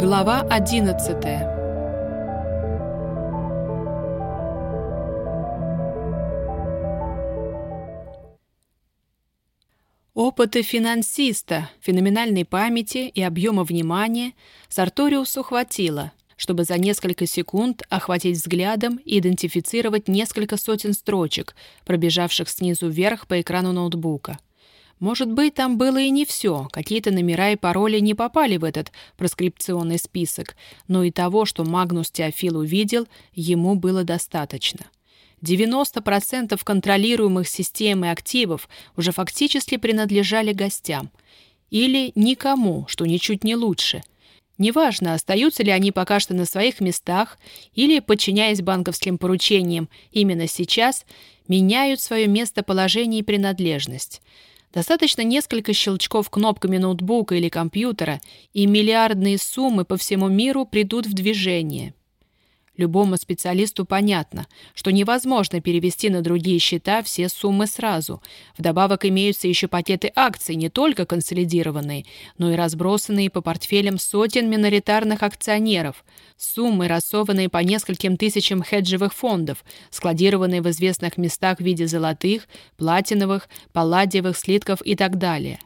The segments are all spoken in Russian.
Глава 11 Опыты финансиста, феноменальной памяти и объема внимания Сарториусу хватило, чтобы за несколько секунд охватить взглядом и идентифицировать несколько сотен строчек, пробежавших снизу вверх по экрану ноутбука. Может быть, там было и не все, какие-то номера и пароли не попали в этот проскрипционный список, но и того, что Магнус Теофил увидел, ему было достаточно. 90% контролируемых систем и активов уже фактически принадлежали гостям. Или никому, что ничуть не лучше. Неважно, остаются ли они пока что на своих местах или, подчиняясь банковским поручениям именно сейчас, меняют свое местоположение и принадлежность – Достаточно несколько щелчков кнопками ноутбука или компьютера, и миллиардные суммы по всему миру придут в движение. Любому специалисту понятно, что невозможно перевести на другие счета все суммы сразу. Вдобавок имеются еще пакеты акций, не только консолидированные, но и разбросанные по портфелям сотен миноритарных акционеров, суммы, рассованные по нескольким тысячам хеджевых фондов, складированные в известных местах в виде золотых, платиновых, палладиевых слитков и так далее.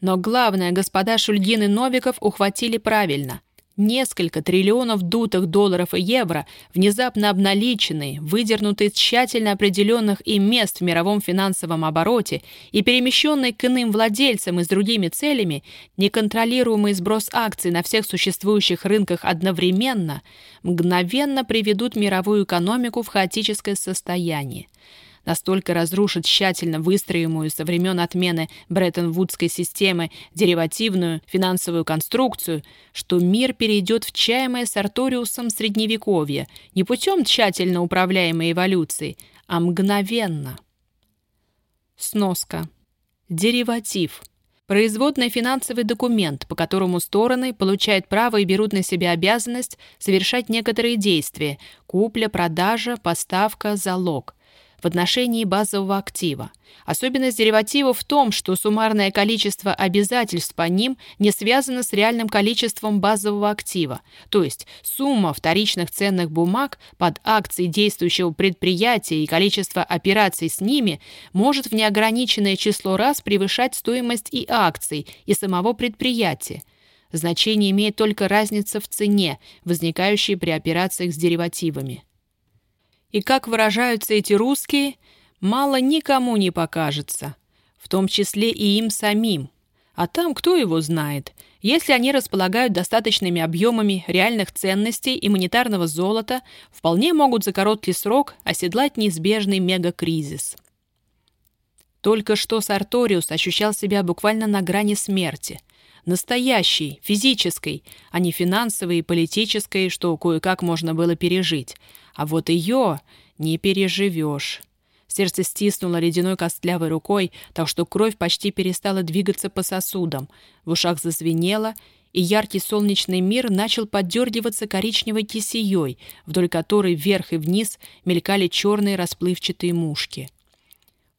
Но главное, господа Шульгин и Новиков ухватили правильно. Несколько триллионов дутых долларов и евро, внезапно обналиченные, выдернутые из тщательно определенных им мест в мировом финансовом обороте и перемещенные к иным владельцам и с другими целями, неконтролируемый сброс акций на всех существующих рынках одновременно, мгновенно приведут мировую экономику в хаотическое состояние настолько разрушит тщательно выстроенную со времен отмены Бреттон-Вудской системы деривативную финансовую конструкцию, что мир перейдет в чаемое Сарториусом средневековье не путем тщательно управляемой эволюции, а мгновенно. Сноска. Дериватив. Производный финансовый документ, по которому стороны получают право и берут на себя обязанность совершать некоторые действия – купля, продажа, поставка, залог в отношении базового актива. Особенность дериватива в том, что суммарное количество обязательств по ним не связано с реальным количеством базового актива, то есть сумма вторичных ценных бумаг под акции действующего предприятия и количество операций с ними может в неограниченное число раз превышать стоимость и акций, и самого предприятия. Значение имеет только разница в цене, возникающей при операциях с деривативами. И как выражаются эти русские, мало никому не покажется, в том числе и им самим. А там кто его знает, если они располагают достаточными объемами реальных ценностей и монетарного золота, вполне могут за короткий срок оседлать неизбежный мегакризис. Только что Сарториус ощущал себя буквально на грани смерти. Настоящей, физической, а не финансовой и политической, что кое-как можно было пережить – а вот ее не переживешь. Сердце стиснуло ледяной костлявой рукой, так что кровь почти перестала двигаться по сосудам. В ушах зазвенело, и яркий солнечный мир начал поддергиваться коричневой кисеей, вдоль которой вверх и вниз мелькали черные расплывчатые мушки.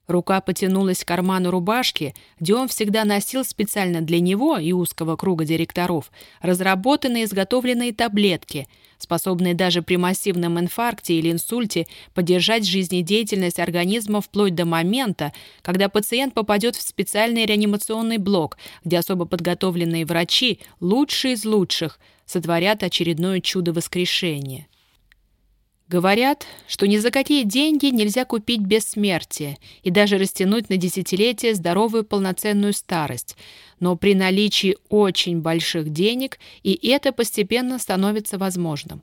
Рука потянулась к карману рубашки, где он всегда носил специально для него и узкого круга директоров разработанные изготовленные таблетки, способные даже при массивном инфаркте или инсульте поддержать жизнедеятельность организма вплоть до момента, когда пациент попадет в специальный реанимационный блок, где особо подготовленные врачи, лучшие из лучших, сотворят очередное чудо воскрешения. Говорят, что ни за какие деньги нельзя купить бессмертие и даже растянуть на десятилетия здоровую полноценную старость, но при наличии очень больших денег и это постепенно становится возможным.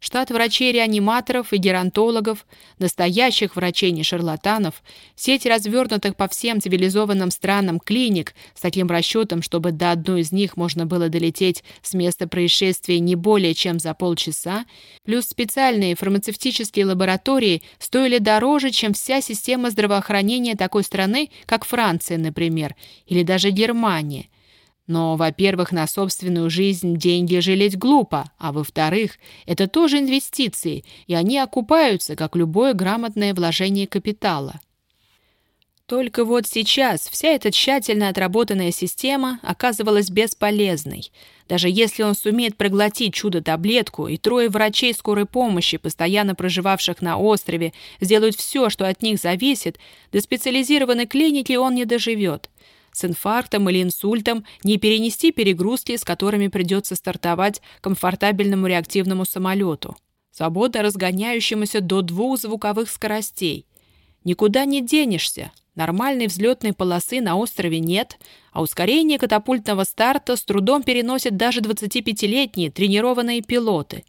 Штат врачей-реаниматоров и геронтологов, настоящих врачей, не шарлатанов, сеть развернутых по всем цивилизованным странам клиник с таким расчетом, чтобы до одной из них можно было долететь с места происшествия не более чем за полчаса, плюс специальные фармацевтические лаборатории стоили дороже, чем вся система здравоохранения такой страны, как Франция, например, или даже Германия – но, во-первых, на собственную жизнь деньги жалеть глупо, а во-вторых, это тоже инвестиции, и они окупаются, как любое грамотное вложение капитала. Только вот сейчас вся эта тщательно отработанная система оказывалась бесполезной. Даже если он сумеет проглотить чудо-таблетку, и трое врачей скорой помощи, постоянно проживавших на острове, сделают все, что от них зависит, до специализированной клиники он не доживет. С инфарктом или инсультом не перенести перегрузки, с которыми придется стартовать комфортабельному реактивному самолету, свободно разгоняющемуся до двух звуковых скоростей. Никуда не денешься, Нормальной взлетной полосы на острове нет, а ускорение катапультного старта с трудом переносят даже 25-летние тренированные пилоты.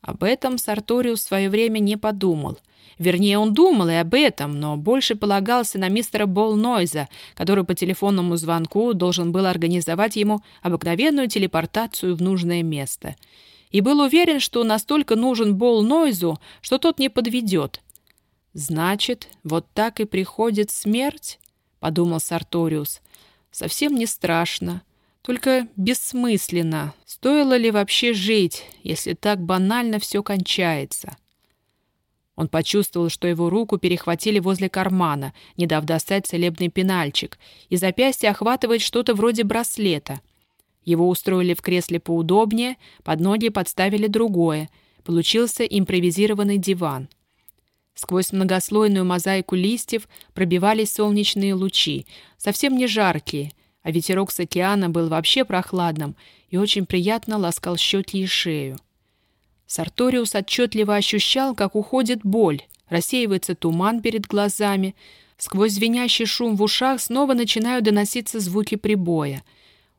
Об этом Сарториус в свое время не подумал. Вернее, он думал и об этом, но больше полагался на мистера Болнойза, который по телефонному звонку должен был организовать ему обыкновенную телепортацию в нужное место. И был уверен, что настолько нужен Болнойзу, что тот не подведет, «Значит, вот так и приходит смерть?» — подумал Сарториус. «Совсем не страшно, только бессмысленно. Стоило ли вообще жить, если так банально все кончается?» Он почувствовал, что его руку перехватили возле кармана, не дав достать целебный пенальчик, и запястье охватывает что-то вроде браслета. Его устроили в кресле поудобнее, под ноги подставили другое. Получился импровизированный диван — Сквозь многослойную мозаику листьев пробивались солнечные лучи, совсем не жаркие, а ветерок с океана был вообще прохладным и очень приятно ласкал щеки и шею. Сарториус отчетливо ощущал, как уходит боль, рассеивается туман перед глазами, сквозь звенящий шум в ушах снова начинают доноситься звуки прибоя.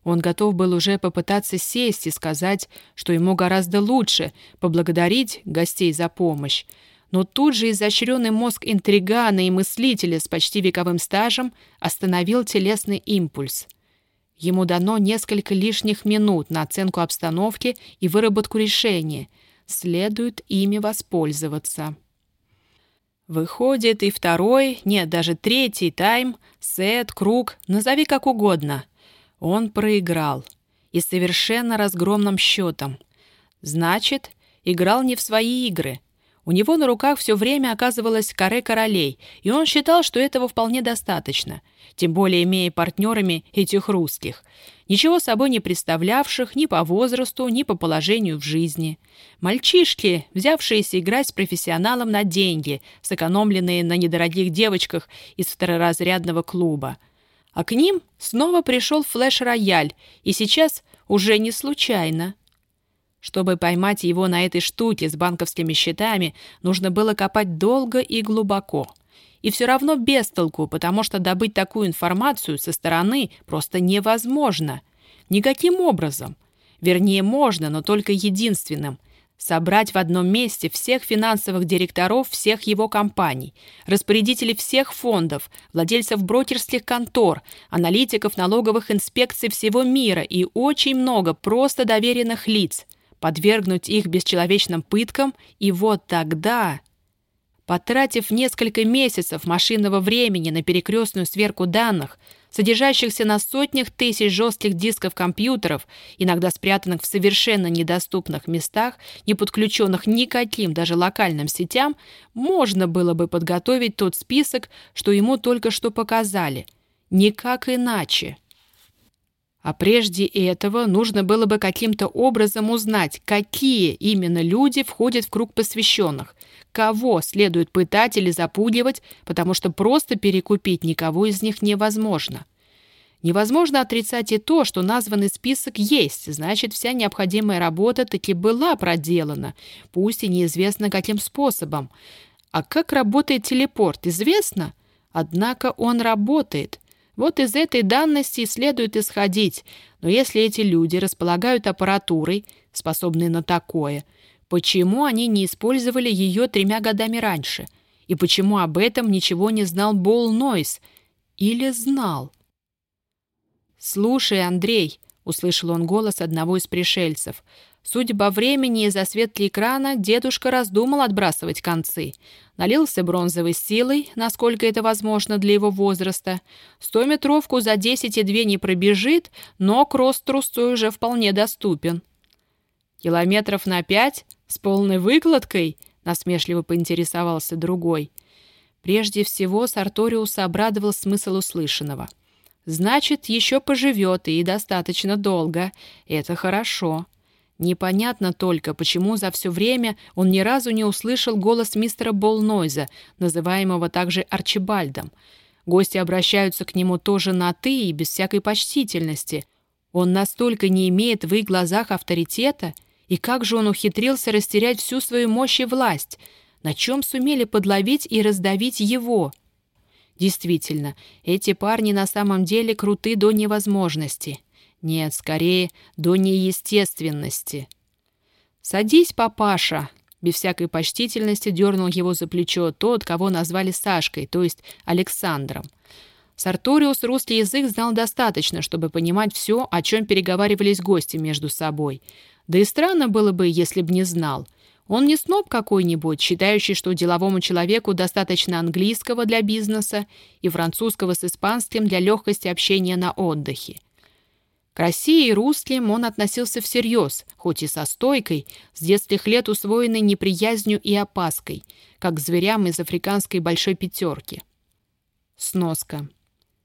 Он готов был уже попытаться сесть и сказать, что ему гораздо лучше поблагодарить гостей за помощь, но тут же изощренный мозг интригана и мыслителя с почти вековым стажем остановил телесный импульс. Ему дано несколько лишних минут на оценку обстановки и выработку решения. Следует ими воспользоваться. Выходит и второй, нет, даже третий тайм, сет, круг, назови как угодно. Он проиграл. И совершенно разгромным счетом. Значит, играл не в свои игры — у него на руках все время оказывалось каре королей, и он считал, что этого вполне достаточно, тем более имея партнерами этих русских, ничего собой не представлявших ни по возрасту, ни по положению в жизни. Мальчишки, взявшиеся играть с профессионалом на деньги, сэкономленные на недорогих девочках из второразрядного клуба. А к ним снова пришел флеш-рояль, и сейчас уже не случайно. Чтобы поймать его на этой штуке с банковскими счетами, нужно было копать долго и глубоко. И все равно без толку, потому что добыть такую информацию со стороны просто невозможно. Никаким образом. Вернее, можно, но только единственным – собрать в одном месте всех финансовых директоров всех его компаний, распорядителей всех фондов, владельцев брокерских контор, аналитиков налоговых инспекций всего мира и очень много просто доверенных лиц, подвергнуть их бесчеловечным пыткам, и вот тогда... Потратив несколько месяцев машинного времени на перекрестную сверку данных, содержащихся на сотнях тысяч жестких дисков компьютеров, иногда спрятанных в совершенно недоступных местах, не подключенных никаким даже локальным сетям, можно было бы подготовить тот список, что ему только что показали. Никак иначе. А прежде этого нужно было бы каким-то образом узнать, какие именно люди входят в круг посвященных, кого следует пытать или запугивать, потому что просто перекупить никого из них невозможно. Невозможно отрицать и то, что названный список есть, значит, вся необходимая работа таки была проделана, пусть и неизвестно каким способом. А как работает телепорт, известно? Однако он работает – вот из этой данности следует исходить, но если эти люди располагают аппаратурой, способной на такое, почему они не использовали ее тремя годами раньше? И почему об этом ничего не знал Бол Нойс? Или знал? «Слушай, Андрей», — услышал он голос одного из пришельцев, Судя по времени из-за светли экрана, дедушка раздумал отбрасывать концы. Налился бронзовой силой, насколько это возможно для его возраста. Стометровку за 10,2 не пробежит, но кросс трусцой уже вполне доступен. «Километров на пять? С полной выкладкой?» — насмешливо поинтересовался другой. Прежде всего Сарториуса обрадовал смысл услышанного. «Значит, еще поживет и достаточно долго. Это хорошо». Непонятно только, почему за все время он ни разу не услышал голос мистера Болнойза, называемого также Арчибальдом. Гости обращаются к нему тоже на «ты» и без всякой почтительности. Он настолько не имеет в их глазах авторитета, и как же он ухитрился растерять всю свою мощь и власть? На чем сумели подловить и раздавить его? Действительно, эти парни на самом деле круты до невозможности. Нет, скорее, до неестественности. «Садись, папаша!» Без всякой почтительности дернул его за плечо тот, кого назвали Сашкой, то есть Александром. Сарториус русский язык знал достаточно, чтобы понимать все, о чем переговаривались гости между собой. Да и странно было бы, если б не знал. Он не сноб какой-нибудь, считающий, что деловому человеку достаточно английского для бизнеса и французского с испанским для легкости общения на отдыхе. К России и русским он относился всерьез, хоть и со стойкой, с детских лет усвоенной неприязнью и опаской, как зверям из африканской большой пятерки. Сноска.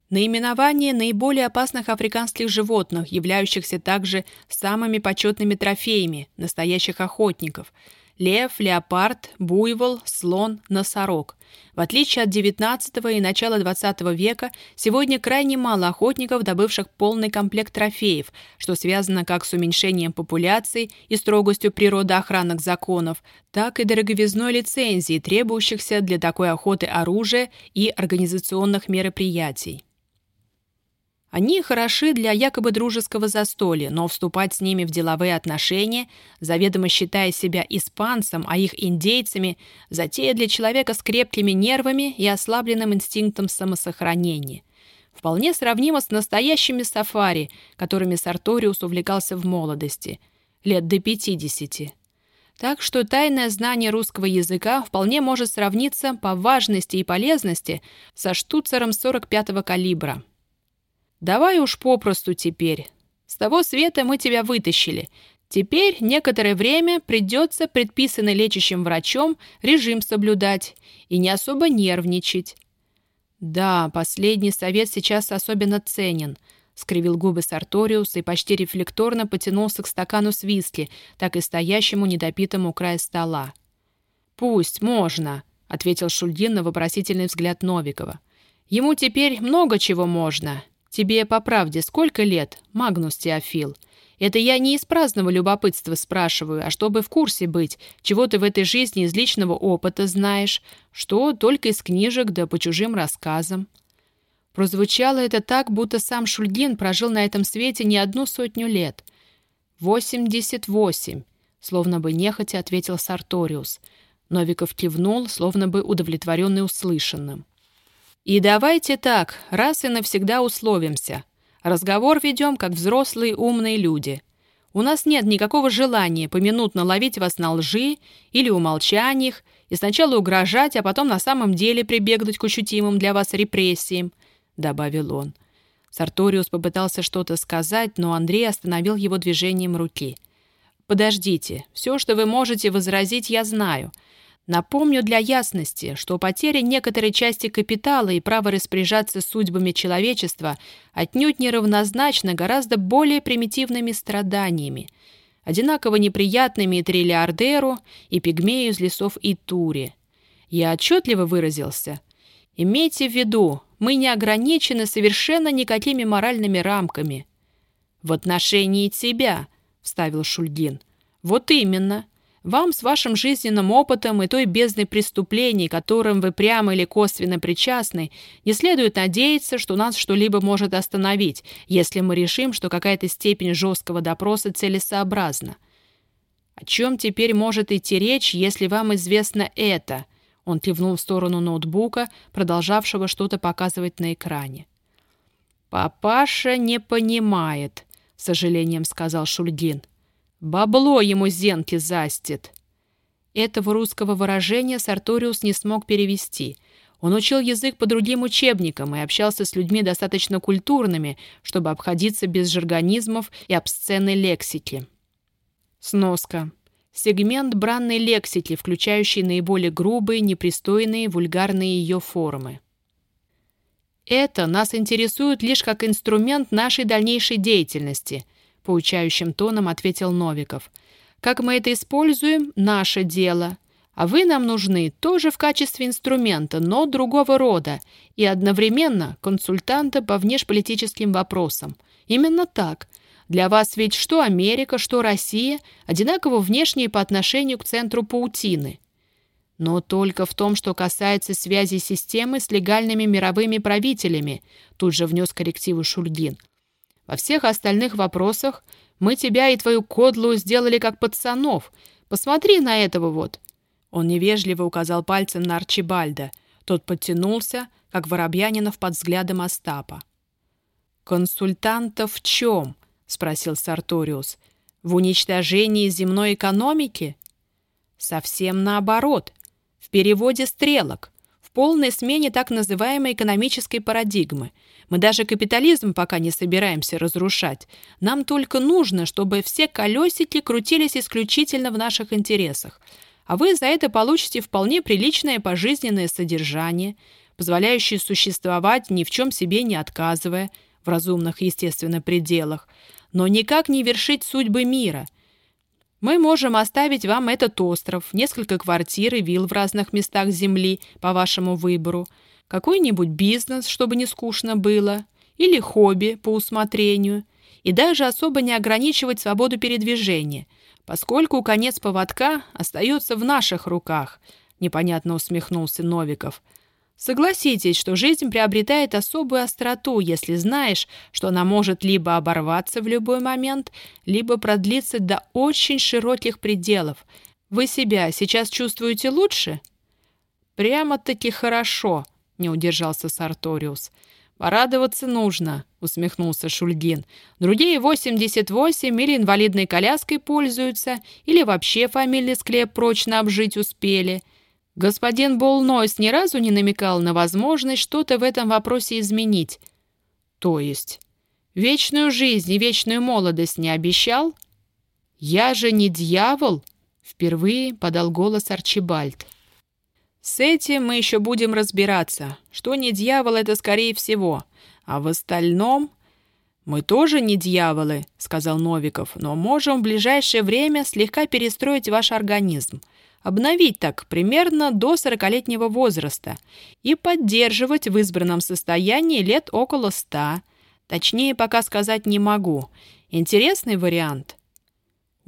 Наименование наиболее опасных африканских животных, являющихся также самыми почетными трофеями настоящих охотников – лев, леопард, буйвол, слон, носорог. В отличие от XIX и начала XX века, сегодня крайне мало охотников, добывших полный комплект трофеев, что связано как с уменьшением популяции и строгостью природоохранных законов, так и дороговизной лицензии, требующихся для такой охоты оружия и организационных мероприятий. Они хороши для якобы дружеского застолья, но вступать с ними в деловые отношения, заведомо считая себя испанцем, а их индейцами, затея для человека с крепкими нервами и ослабленным инстинктом самосохранения. Вполне сравнимо с настоящими сафари, которыми Сарториус увлекался в молодости, лет до 50. Так что тайное знание русского языка вполне может сравниться по важности и полезности со штуцером 45-го калибра – Давай уж попросту теперь. С того света мы тебя вытащили. Теперь некоторое время придется предписанный лечащим врачом режим соблюдать и не особо нервничать. Да, последний совет сейчас особенно ценен, скривил губы Сарториус и почти рефлекторно потянулся к стакану с виски, так и стоящему недопитому у края стола. «Пусть, можно», — ответил Шульдин на вопросительный взгляд Новикова. «Ему теперь много чего можно, Тебе, по правде, сколько лет, Магнус Теофил? Это я не из праздного любопытства спрашиваю, а чтобы в курсе быть, чего ты в этой жизни из личного опыта знаешь, что только из книжек да по чужим рассказам». Прозвучало это так, будто сам Шульгин прожил на этом свете не одну сотню лет. «Восемьдесят восемь», — словно бы нехотя ответил Сарториус. Новиков кивнул, словно бы удовлетворенный услышанным. И давайте так, раз и навсегда условимся. Разговор ведем, как взрослые умные люди. У нас нет никакого желания поминутно ловить вас на лжи или умолчаниях и сначала угрожать, а потом на самом деле прибегнуть к ощутимым для вас репрессиям», — добавил он. Сарториус попытался что-то сказать, но Андрей остановил его движением руки. «Подождите, все, что вы можете возразить, я знаю. Напомню для ясности, что потеря некоторой части капитала и право распоряжаться судьбами человечества отнюдь не равнозначно гораздо более примитивными страданиями, одинаково неприятными и триллиардеру, и пигмею из лесов и туре. Я отчетливо выразился. Имейте в виду, мы не ограничены совершенно никакими моральными рамками. «В отношении тебя», — вставил Шульгин. «Вот именно. Вам с вашим жизненным опытом и той бездной преступлений, которым вы прямо или косвенно причастны, не следует надеяться, что нас что-либо может остановить, если мы решим, что какая-то степень жесткого допроса целесообразна. О чем теперь может идти речь, если вам известно это? Он кивнул в сторону ноутбука, продолжавшего что-то показывать на экране. «Папаша не понимает», — с сожалением сказал Шульгин. Бабло ему зенки застит. Этого русского выражения Сарториус не смог перевести. Он учил язык по другим учебникам и общался с людьми достаточно культурными, чтобы обходиться без жаргонизмов и обсценной лексики. Сноска. Сегмент бранной лексики, включающий наиболее грубые, непристойные, вульгарные ее формы. Это нас интересует лишь как инструмент нашей дальнейшей деятельности, поучающим тоном ответил Новиков. Как мы это используем – наше дело. А вы нам нужны тоже в качестве инструмента, но другого рода, и одновременно консультанта по внешполитическим вопросам. Именно так. Для вас ведь что Америка, что Россия одинаково внешние по отношению к центру паутины. Но только в том, что касается связи системы с легальными мировыми правителями, тут же внес коррективы Шульгин. Во всех остальных вопросах мы тебя и твою кодлу сделали как пацанов. Посмотри на этого вот. Он невежливо указал пальцем на Арчибальда. Тот подтянулся, как Воробьянинов под взглядом Остапа. «Консультанта в чем?» — спросил Сарториус. «В уничтожении земной экономики?» «Совсем наоборот переводе стрелок, в полной смене так называемой экономической парадигмы. Мы даже капитализм пока не собираемся разрушать. Нам только нужно, чтобы все колесики крутились исключительно в наших интересах. А вы за это получите вполне приличное пожизненное содержание, позволяющее существовать ни в чем себе не отказывая, в разумных, естественно, пределах, но никак не вершить судьбы мира – мы можем оставить вам этот остров, несколько квартир и вилл в разных местах земли по вашему выбору, какой-нибудь бизнес, чтобы не скучно было, или хобби по усмотрению, и даже особо не ограничивать свободу передвижения, поскольку конец поводка остается в наших руках, непонятно усмехнулся Новиков – Согласитесь, что жизнь приобретает особую остроту, если знаешь, что она может либо оборваться в любой момент, либо продлиться до очень широких пределов. Вы себя сейчас чувствуете лучше? Прямо-таки хорошо, не удержался Сарториус. «Порадоваться нужно», — усмехнулся Шульгин. «Другие 88 или инвалидной коляской пользуются, или вообще фамильный склеп прочно обжить успели. Господин Болнойс ни разу не намекал на возможность что-то в этом вопросе изменить. То есть, вечную жизнь и вечную молодость не обещал? Я же не дьявол, впервые подал голос Арчибальд. С этим мы еще будем разбираться. Что не дьявол, это скорее всего. А в остальном... «Мы тоже не дьяволы», — сказал Новиков, «но можем в ближайшее время слегка перестроить ваш организм обновить так примерно до 40-летнего возраста и поддерживать в избранном состоянии лет около 100. Точнее, пока сказать не могу. Интересный вариант.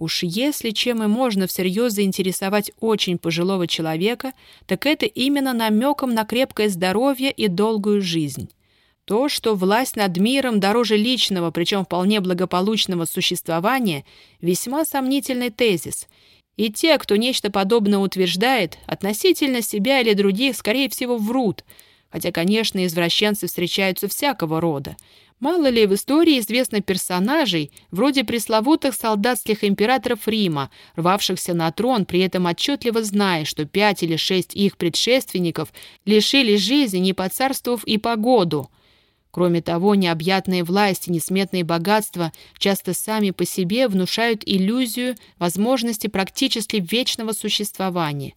Уж если чем и можно всерьез заинтересовать очень пожилого человека, так это именно намеком на крепкое здоровье и долгую жизнь. То, что власть над миром дороже личного, причем вполне благополучного существования, весьма сомнительный тезис – и те, кто нечто подобное утверждает, относительно себя или других, скорее всего, врут. Хотя, конечно, извращенцы встречаются всякого рода. Мало ли в истории известно персонажей, вроде пресловутых солдатских императоров Рима, рвавшихся на трон, при этом отчетливо зная, что пять или шесть их предшественников лишились жизни, не поцарствовав и погоду – Кроме того, необъятные власти, несметные богатства часто сами по себе внушают иллюзию возможности практически вечного существования.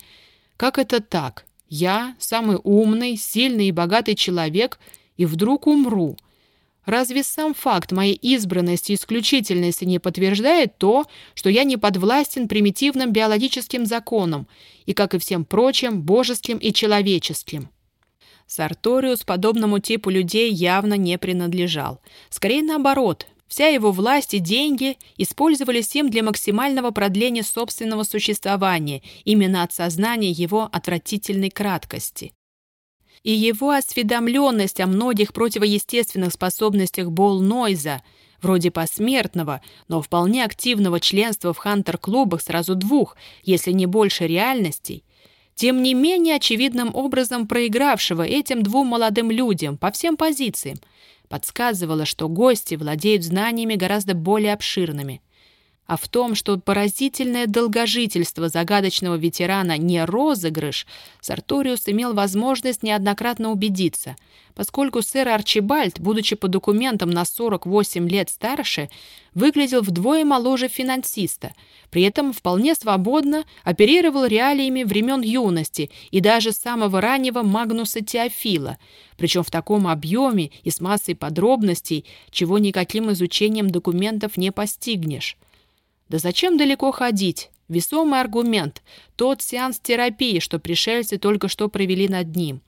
Как это так? Я, самый умный, сильный и богатый человек, и вдруг умру. Разве сам факт моей избранности и исключительности не подтверждает то, что я не подвластен примитивным биологическим законам и, как и всем прочим, божеским и человеческим? Сарториус подобному типу людей явно не принадлежал. Скорее наоборот, вся его власть и деньги использовались им для максимального продления собственного существования, именно от сознания его отвратительной краткости. И его осведомленность о многих противоестественных способностях Бол-Нойза, вроде посмертного, но вполне активного членства в Хантер-клубах сразу двух, если не больше реальностей – тем не менее очевидным образом проигравшего этим двум молодым людям по всем позициям, подсказывало, что гости владеют знаниями гораздо более обширными. А в том, что поразительное долгожительство загадочного ветерана не розыгрыш, Сарториус имел возможность неоднократно убедиться. поскольку сэр Арчибальд, будучи по документам на 48 лет старше, выглядел вдвое моложе финансиста, при этом вполне свободно оперировал реалиями времен юности и даже самого раннего Магнуса Теофила, причем в таком объеме и с массой подробностей, чего никаким изучением документов не постигнешь. Да зачем далеко ходить? Весомый аргумент – тот сеанс терапии, что пришельцы только что провели над ним.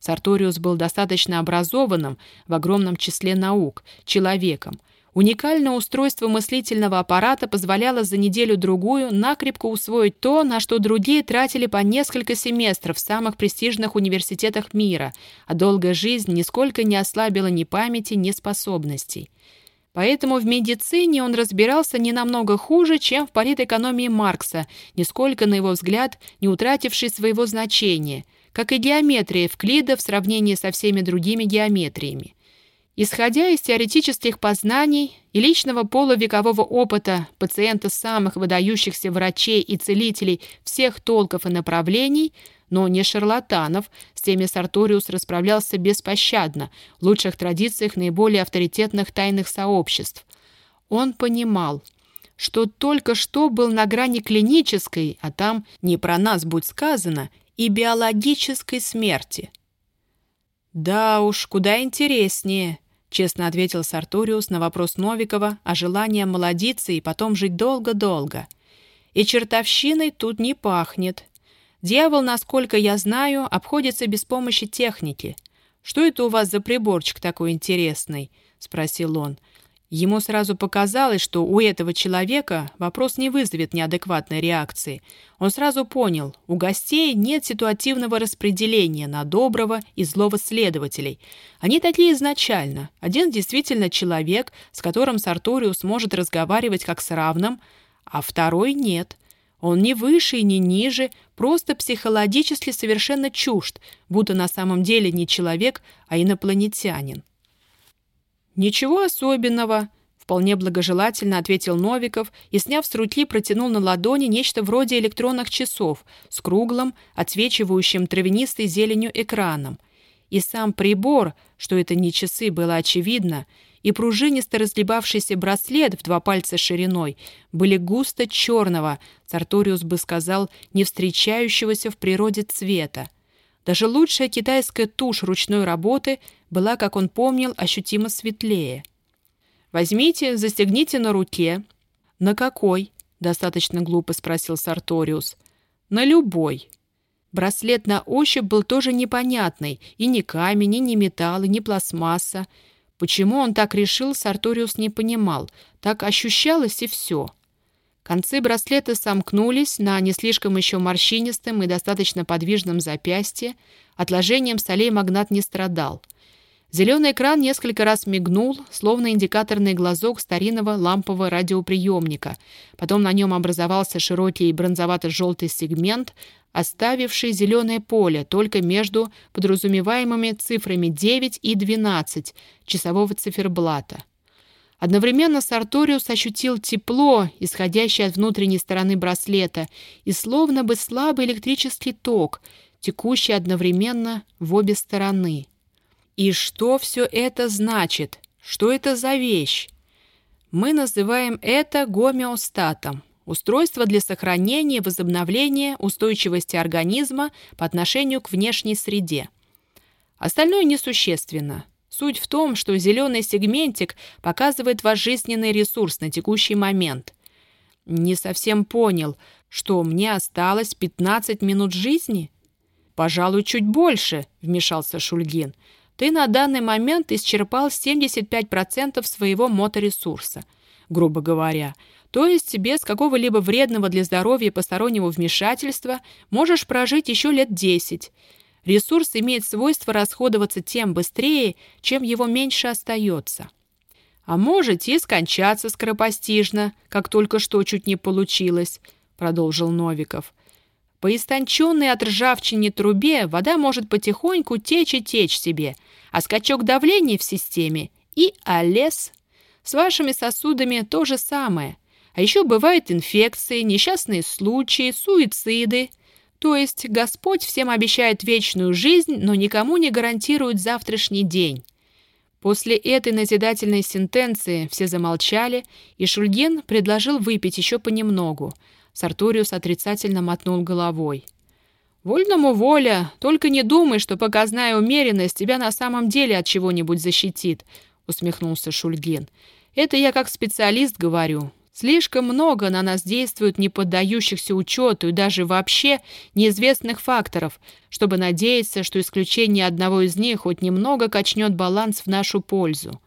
Сарториус был достаточно образованным в огромном числе наук, человеком. Уникальное устройство мыслительного аппарата позволяло за неделю-другую накрепко усвоить то, на что другие тратили по несколько семестров в самых престижных университетах мира, а долгая жизнь нисколько не ослабила ни памяти, ни способностей. Поэтому в медицине он разбирался не намного хуже, чем в политэкономии Маркса, нисколько, на его взгляд, не утративший своего значения, как и геометрия Евклида в сравнении со всеми другими геометриями. Исходя из теоретических познаний и личного полувекового опыта пациента самых выдающихся врачей и целителей всех толков и направлений – но не шарлатанов, с теми Сарториус расправлялся беспощадно, в лучших традициях наиболее авторитетных тайных сообществ. Он понимал, что только что был на грани клинической, а там не про нас будь сказано, и биологической смерти. «Да уж, куда интереснее», — честно ответил Сарториус на вопрос Новикова о желании молодиться и потом жить долго-долго. «И чертовщиной тут не пахнет. Дьявол, насколько я знаю, обходится без помощи техники. Что это у вас за приборчик такой интересный?» — спросил он. Ему сразу показалось, что у этого человека вопрос не вызовет неадекватной реакции. Он сразу понял, у гостей нет ситуативного распределения на доброго и злого следователей. Они такие изначально. Один действительно человек, с которым Сарториус может разговаривать как с равным, а второй нет. Он не выше и не ниже, просто психологически совершенно чужд, будто на самом деле не человек, а инопланетянин. «Ничего особенного», — вполне благожелательно ответил Новиков и, сняв с руки, протянул на ладони нечто вроде электронных часов с круглым, отсвечивающим травянистой зеленью экраном. И сам прибор, что это не часы, было очевидно — и пружинисто разлибавшийся браслет в два пальца шириной были густо черного, Сарториус бы сказал, не встречающегося в природе цвета. Даже лучшая китайская тушь ручной работы была, как он помнил, ощутимо светлее. «Возьмите, застегните на руке». «На какой?» — достаточно глупо спросил Сарториус. «На любой». Браслет на ощупь был тоже непонятный, и ни камень, и ни металл, и ни пластмасса. Почему он так решил, Сарториус не понимал. Так ощущалось и все. Концы браслета сомкнулись на не слишком еще морщинистом и достаточно подвижном запястье. Отложением солей магнат не страдал. Зеленый экран несколько раз мигнул, словно индикаторный глазок старинного лампового радиоприемника. Потом на нем образовался широкий бронзовато-желтый сегмент, оставивший зеленое поле только между подразумеваемыми цифрами 9 и 12 часового циферблата. Одновременно Сарториус ощутил тепло, исходящее от внутренней стороны браслета, и словно бы слабый электрический ток, текущий одновременно в обе стороны. И что все это значит? Что это за вещь? Мы называем это гомеостатом. Устройство для сохранения возобновления устойчивости организма по отношению к внешней среде. Остальное несущественно. Суть в том, что зеленый сегментик показывает ваш жизненный ресурс на текущий момент. Не совсем понял, что мне осталось 15 минут жизни? Пожалуй, чуть больше, вмешался Шульгин. Ты на данный момент исчерпал 75% своего моторесурса, грубо говоря. То есть без какого-либо вредного для здоровья постороннего вмешательства можешь прожить еще лет 10. Ресурс имеет свойство расходоваться тем быстрее, чем его меньше остается. А можете и скончаться скоропостижно, как только что чуть не получилось, продолжил Новиков. По истонченной от ржавчине трубе вода может потихоньку течь и течь себе, а скачок давления в системе и алес. С вашими сосудами то же самое. А еще бывают инфекции, несчастные случаи, суициды. То есть Господь всем обещает вечную жизнь, но никому не гарантирует завтрашний день. После этой назидательной сентенции все замолчали, и Шульгин предложил выпить еще понемногу. Сарториус отрицательно мотнул головой. «Вольному воля, только не думай, что показная умеренность тебя на самом деле от чего-нибудь защитит», — усмехнулся Шульгин. «Это я как специалист говорю. Слишком много на нас действует не поддающихся учету и даже вообще неизвестных факторов, чтобы надеяться, что исключение одного из них хоть немного качнет баланс в нашу пользу.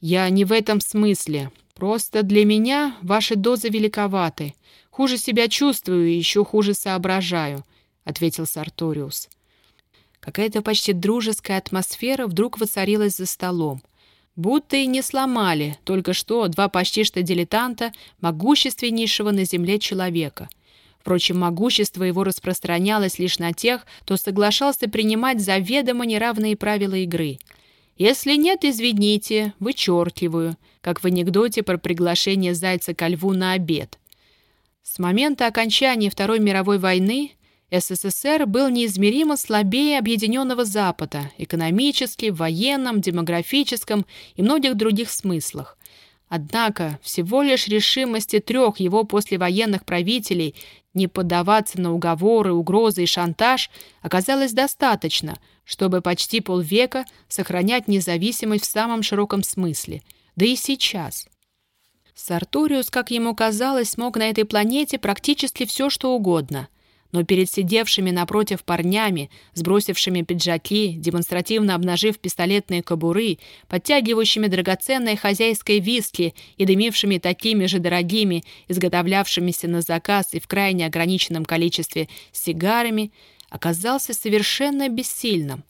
Я не в этом смысле. Просто для меня ваши дозы великоваты. Хуже себя чувствую и еще хуже соображаю», — ответил Сарториус. Какая-то почти дружеская атмосфера вдруг воцарилась за столом — Будто и не сломали только что два почти что дилетанта могущественнейшего на земле человека. Впрочем, могущество его распространялось лишь на тех, кто соглашался принимать заведомо неравные правила игры. Если нет, извините, вычеркиваю, как в анекдоте про приглашение зайца ко льву на обед. С момента окончания Второй мировой войны СССР был неизмеримо слабее Объединенного Запада экономически, военном, демографическом и многих других смыслах. Однако всего лишь решимости трех его послевоенных правителей не поддаваться на уговоры, угрозы и шантаж оказалось достаточно, чтобы почти полвека сохранять независимость в самом широком смысле. Да и сейчас. Сарториус, как ему казалось, мог на этой планете практически все, что угодно – но перед сидевшими напротив парнями, сбросившими пиджаки, демонстративно обнажив пистолетные кобуры, подтягивающими драгоценные хозяйской виски и дымившими такими же дорогими, изготовлявшимися на заказ и в крайне ограниченном количестве сигарами, оказался совершенно бессильным.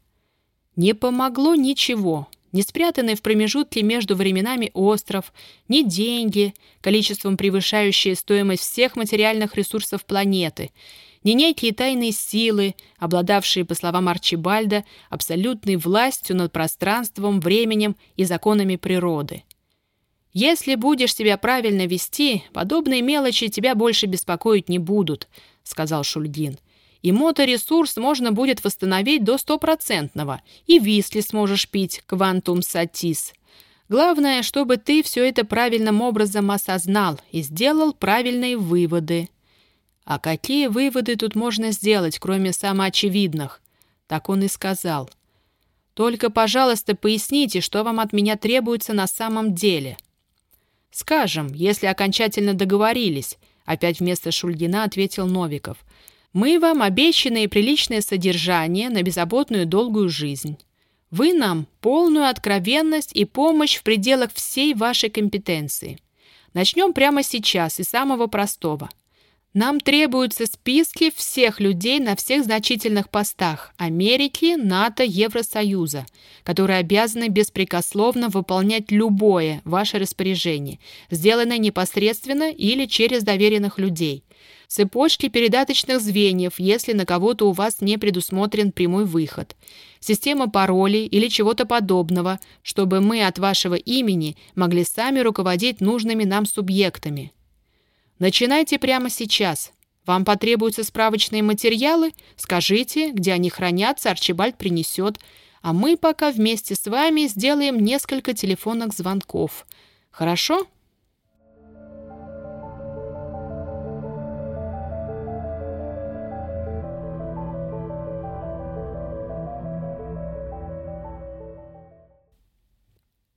Не помогло ничего, не спрятанный в промежутке между временами остров, ни деньги, количеством превышающие стоимость всех материальных ресурсов планеты — ни некие тайные силы, обладавшие, по словам Арчибальда, абсолютной властью над пространством, временем и законами природы. «Если будешь себя правильно вести, подобные мелочи тебя больше беспокоить не будут», — сказал Шульгин. «И моторесурс можно будет восстановить до стопроцентного, и висли сможешь пить, квантум сатис. Главное, чтобы ты все это правильным образом осознал и сделал правильные выводы». А какие выводы тут можно сделать, кроме самоочевидных? Так он и сказал. Только, пожалуйста, поясните, что вам от меня требуется на самом деле. Скажем, если окончательно договорились, опять вместо Шульгина ответил Новиков. Мы вам обещанное приличное содержание на беззаботную долгую жизнь. Вы нам полную откровенность и помощь в пределах всей вашей компетенции. Начнем прямо сейчас и самого простого – нам требуются списки всех людей на всех значительных постах Америки, НАТО, Евросоюза, которые обязаны беспрекословно выполнять любое ваше распоряжение, сделанное непосредственно или через доверенных людей. Цепочки передаточных звеньев, если на кого-то у вас не предусмотрен прямой выход. Система паролей или чего-то подобного, чтобы мы от вашего имени могли сами руководить нужными нам субъектами. Начинайте прямо сейчас. Вам потребуются справочные материалы? Скажите, где они хранятся, Арчибальд принесет. А мы пока вместе с вами сделаем несколько телефонных звонков. Хорошо?»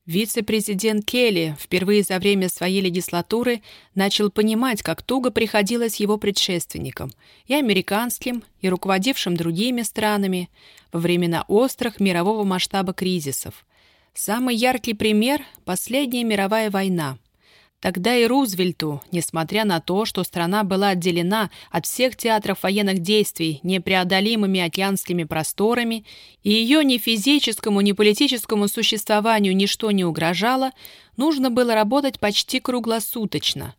Вице-президент Келли впервые за время своей легислатуры начал понимать, как туго приходилось его предшественникам, и американским, и руководившим другими странами, во времена острых мирового масштаба кризисов. Самый яркий пример – последняя мировая война – Тогда и Рузвельту, несмотря на то, что страна была отделена от всех театров военных действий непреодолимыми океанскими просторами, и ее ни физическому, ни политическому существованию ничто не угрожало, нужно было работать почти круглосуточно.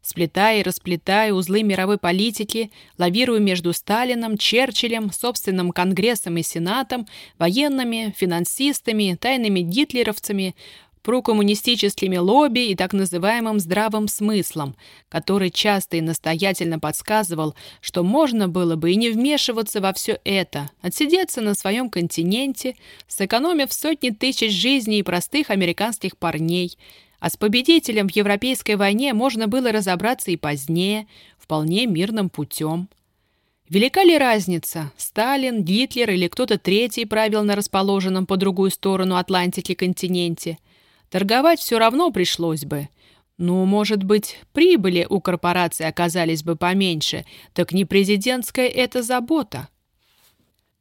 Сплетая и расплетая узлы мировой политики, лавируя между Сталином, Черчиллем, собственным Конгрессом и Сенатом, военными, финансистами, тайными гитлеровцами – прокоммунистическими лобби и так называемым здравым смыслом, который часто и настоятельно подсказывал, что можно было бы и не вмешиваться во все это, отсидеться на своем континенте, сэкономив сотни тысяч жизней простых американских парней, а с победителем в Европейской войне можно было разобраться и позднее, вполне мирным путем. Велика ли разница, Сталин, Гитлер или кто-то третий правил на расположенном по другую сторону Атлантики континенте? Торговать все равно пришлось бы. Ну, может быть, прибыли у корпорации оказались бы поменьше, так не президентская это забота.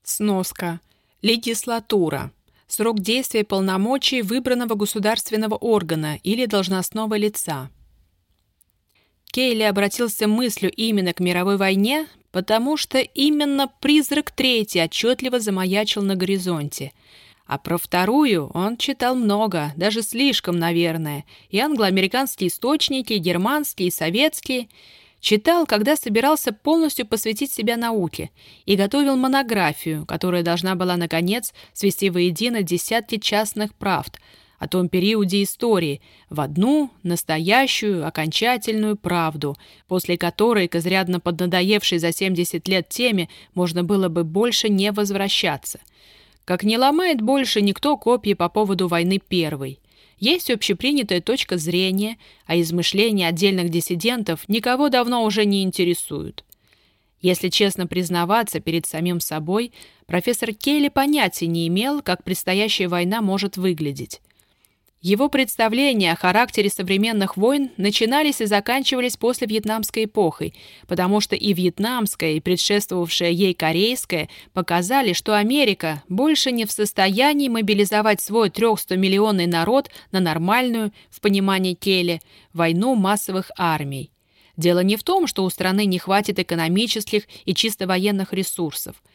Сноска. Легислатура. Срок действия полномочий выбранного государственного органа или должностного лица. Кейли обратился мыслью именно к мировой войне, потому что именно призрак третий отчетливо замаячил на горизонте – а про вторую он читал много, даже слишком, наверное. И англоамериканские источники, и германские, и советские. Читал, когда собирался полностью посвятить себя науке. И готовил монографию, которая должна была, наконец, свести воедино десятки частных правд о том периоде истории в одну настоящую окончательную правду, после которой к изрядно поднадоевшей за 70 лет теме можно было бы больше не возвращаться – как не ломает больше никто копья по поводу войны первой. Есть общепринятая точка зрения, а измышления отдельных диссидентов никого давно уже не интересуют. Если честно признаваться перед самим собой, профессор Келли понятия не имел, как предстоящая война может выглядеть. Его представления о характере современных войн начинались и заканчивались после Вьетнамской эпохи, потому что и Вьетнамская, и предшествовавшая ей Корейская показали, что Америка больше не в состоянии мобилизовать свой 300-миллионный народ на нормальную, в понимании Келли, войну массовых армий. Дело не в том, что у страны не хватит экономических и чисто военных ресурсов –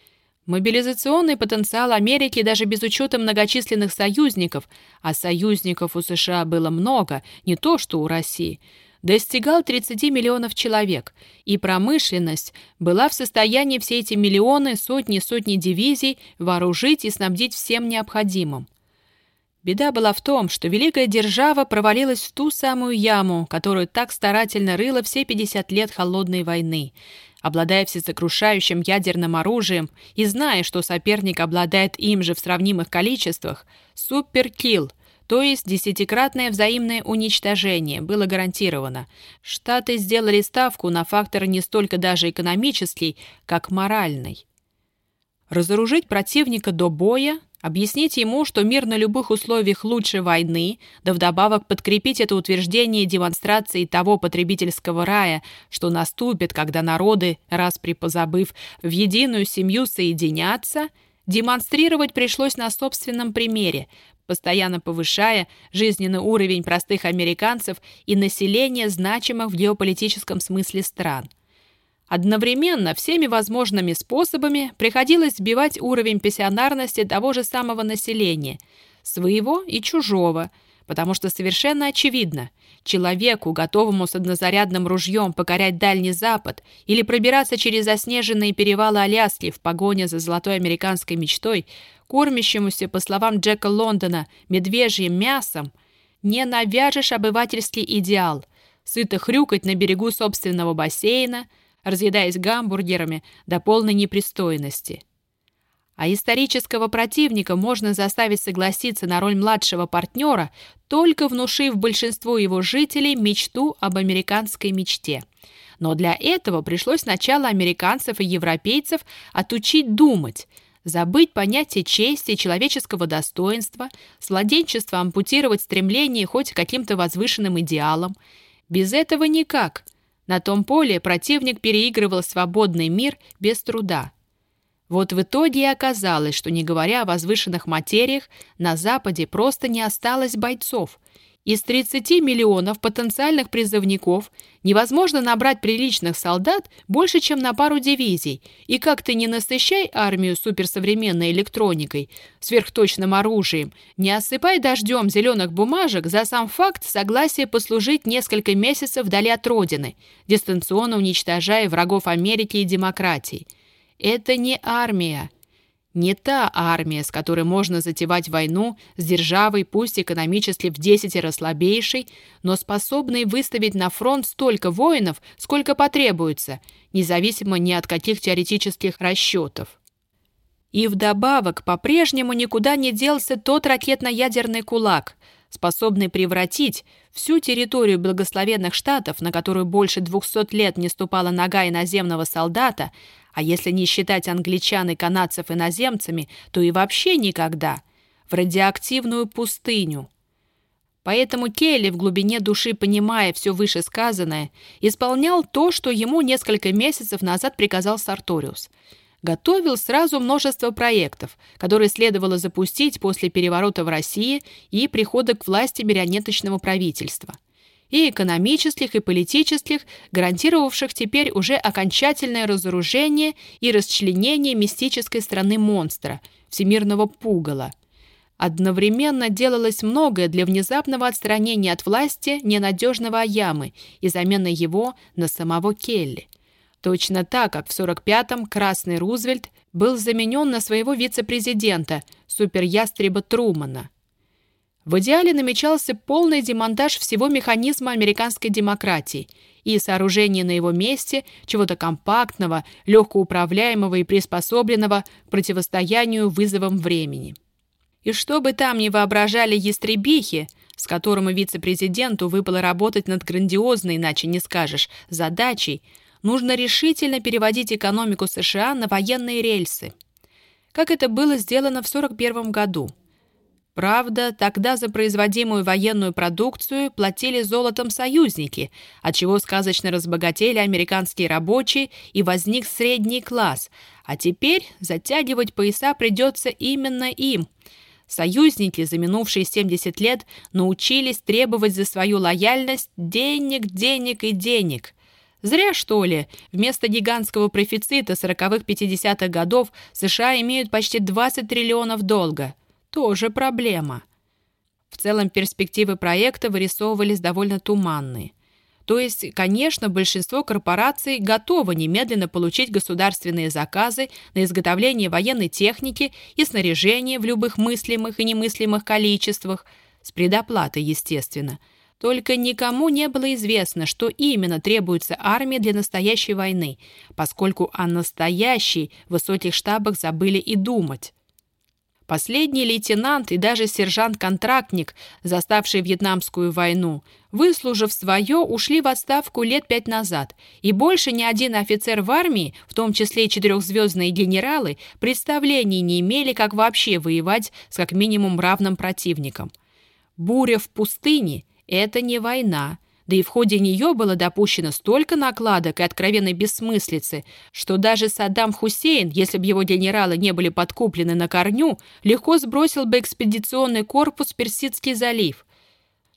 Мобилизационный потенциал Америки даже без учета многочисленных союзников, а союзников у США было много, не то что у России, достигал 30 миллионов человек, и промышленность была в состоянии все эти миллионы, сотни-сотни дивизий вооружить и снабдить всем необходимым. Беда была в том, что великая держава провалилась в ту самую яму, которую так старательно рыла все 50 лет холодной войны – Обладая всесокрушающим ядерным оружием и зная, что соперник обладает им же в сравнимых количествах, суперкилл, то есть десятикратное взаимное уничтожение, было гарантировано. Штаты сделали ставку на фактор не столько даже экономический, как моральный. Разоружить противника до боя Объяснить ему, что мир на любых условиях лучше войны, да вдобавок подкрепить это утверждение демонстрацией того потребительского рая, что наступит, когда народы, раз припозабыв, в единую семью соединятся, демонстрировать пришлось на собственном примере, постоянно повышая жизненный уровень простых американцев и населения значимых в геополитическом смысле стран – Одновременно всеми возможными способами приходилось сбивать уровень пассионарности того же самого населения, своего и чужого, потому что совершенно очевидно, человеку, готовому с однозарядным ружьем покорять Дальний Запад или пробираться через заснеженные перевалы Аляски в погоне за золотой американской мечтой, кормящемуся, по словам Джека Лондона, медвежьим мясом, не навяжешь обывательский идеал – сыто хрюкать на берегу собственного бассейна – разъедаясь гамбургерами до полной непристойности. А исторического противника можно заставить согласиться на роль младшего партнера, только внушив большинству его жителей мечту об американской мечте. Но для этого пришлось сначала американцев и европейцев отучить думать, забыть понятие чести человеческого достоинства, с младенчества ампутировать стремление хоть к каким-то возвышенным идеалам. Без этого никак. На том поле противник переигрывал свободный мир без труда. Вот в итоге и оказалось, что не говоря о возвышенных материях, на Западе просто не осталось бойцов – из 30 миллионов потенциальных призывников невозможно набрать приличных солдат больше, чем на пару дивизий, и как ты не насыщай армию суперсовременной электроникой, сверхточным оружием, не осыпай дождем зеленых бумажек за сам факт согласия послужить несколько месяцев вдали от Родины, дистанционно уничтожая врагов Америки и демократии. Это не армия. Не та армия, с которой можно затевать войну с державой, пусть экономически в десятеро слабейшей, но способной выставить на фронт столько воинов, сколько потребуется, независимо ни от каких теоретических расчетов. И вдобавок по-прежнему никуда не делся тот ракетно-ядерный кулак, способный превратить всю территорию благословенных штатов, на которую больше 200 лет не ступала нога иноземного солдата, а если не считать англичан и канадцев иноземцами, то и вообще никогда, в радиоактивную пустыню. Поэтому Келли, в глубине души понимая все вышесказанное, исполнял то, что ему несколько месяцев назад приказал Сарториус – готовил сразу множество проектов, которые следовало запустить после переворота в России и прихода к власти марионеточного правительства. И экономических, и политических, гарантировавших теперь уже окончательное разоружение и расчленение мистической страны монстра, всемирного пугала. Одновременно делалось многое для внезапного отстранения от власти ненадежного Аямы и замены его на самого Келли. Точно так, как в 45-м Красный Рузвельт был заменен на своего вице-президента, суперястреба Трумана. В идеале намечался полный демонтаж всего механизма американской демократии и сооружение на его месте чего-то компактного, легкоуправляемого и приспособленного к противостоянию вызовам времени. И что бы там ни воображали ястребихи, с которым вице-президенту выпало работать над грандиозной, иначе не скажешь, задачей – нужно решительно переводить экономику США на военные рельсы, как это было сделано в 1941 году. Правда, тогда за производимую военную продукцию платили золотом союзники, от чего сказочно разбогатели американские рабочие и возник средний класс, а теперь затягивать пояса придется именно им. Союзники за минувшие 70 лет научились требовать за свою лояльность денег, денег и денег – Зря, что ли, вместо гигантского профицита 40-х-50-х годов США имеют почти 20 триллионов долга. Тоже проблема. В целом перспективы проекта вырисовывались довольно туманные. То есть, конечно, большинство корпораций готовы немедленно получить государственные заказы на изготовление военной техники и снаряжения в любых мыслимых и немыслимых количествах, с предоплатой, естественно – только никому не было известно, что именно требуется армии для настоящей войны, поскольку о настоящей в высоких штабах забыли и думать. Последний лейтенант и даже сержант-контрактник, заставший Вьетнамскую войну, выслужив свое, ушли в отставку лет пять назад, и больше ни один офицер в армии, в том числе и четырехзвездные генералы, представлений не имели, как вообще воевать с как минимум равным противником. Буря в пустыне – это не война, да и в ходе нее было допущено столько накладок и откровенной бессмыслицы, что даже Саддам Хусейн, если бы его генералы не были подкуплены на корню, легко сбросил бы экспедиционный корпус в Персидский залив.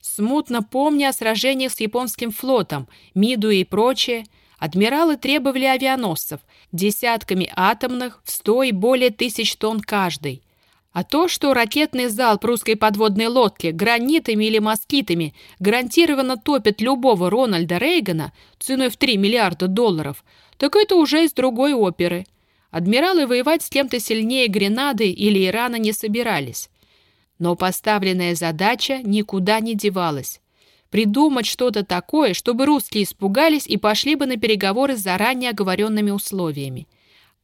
Смутно помня о сражениях с японским флотом, Миду и прочее, адмиралы требовали авианосцев десятками атомных в сто и более тысяч тонн каждый. А то, что ракетный залп русской подводной лодки гранитами или москитами гарантированно топит любого Рональда Рейгана ценой в 3 миллиарда долларов, так это уже из другой оперы. Адмиралы воевать с кем-то сильнее Гренады или Ирана не собирались. Но поставленная задача никуда не девалась. Придумать что-то такое, чтобы русские испугались и пошли бы на переговоры с заранее оговоренными условиями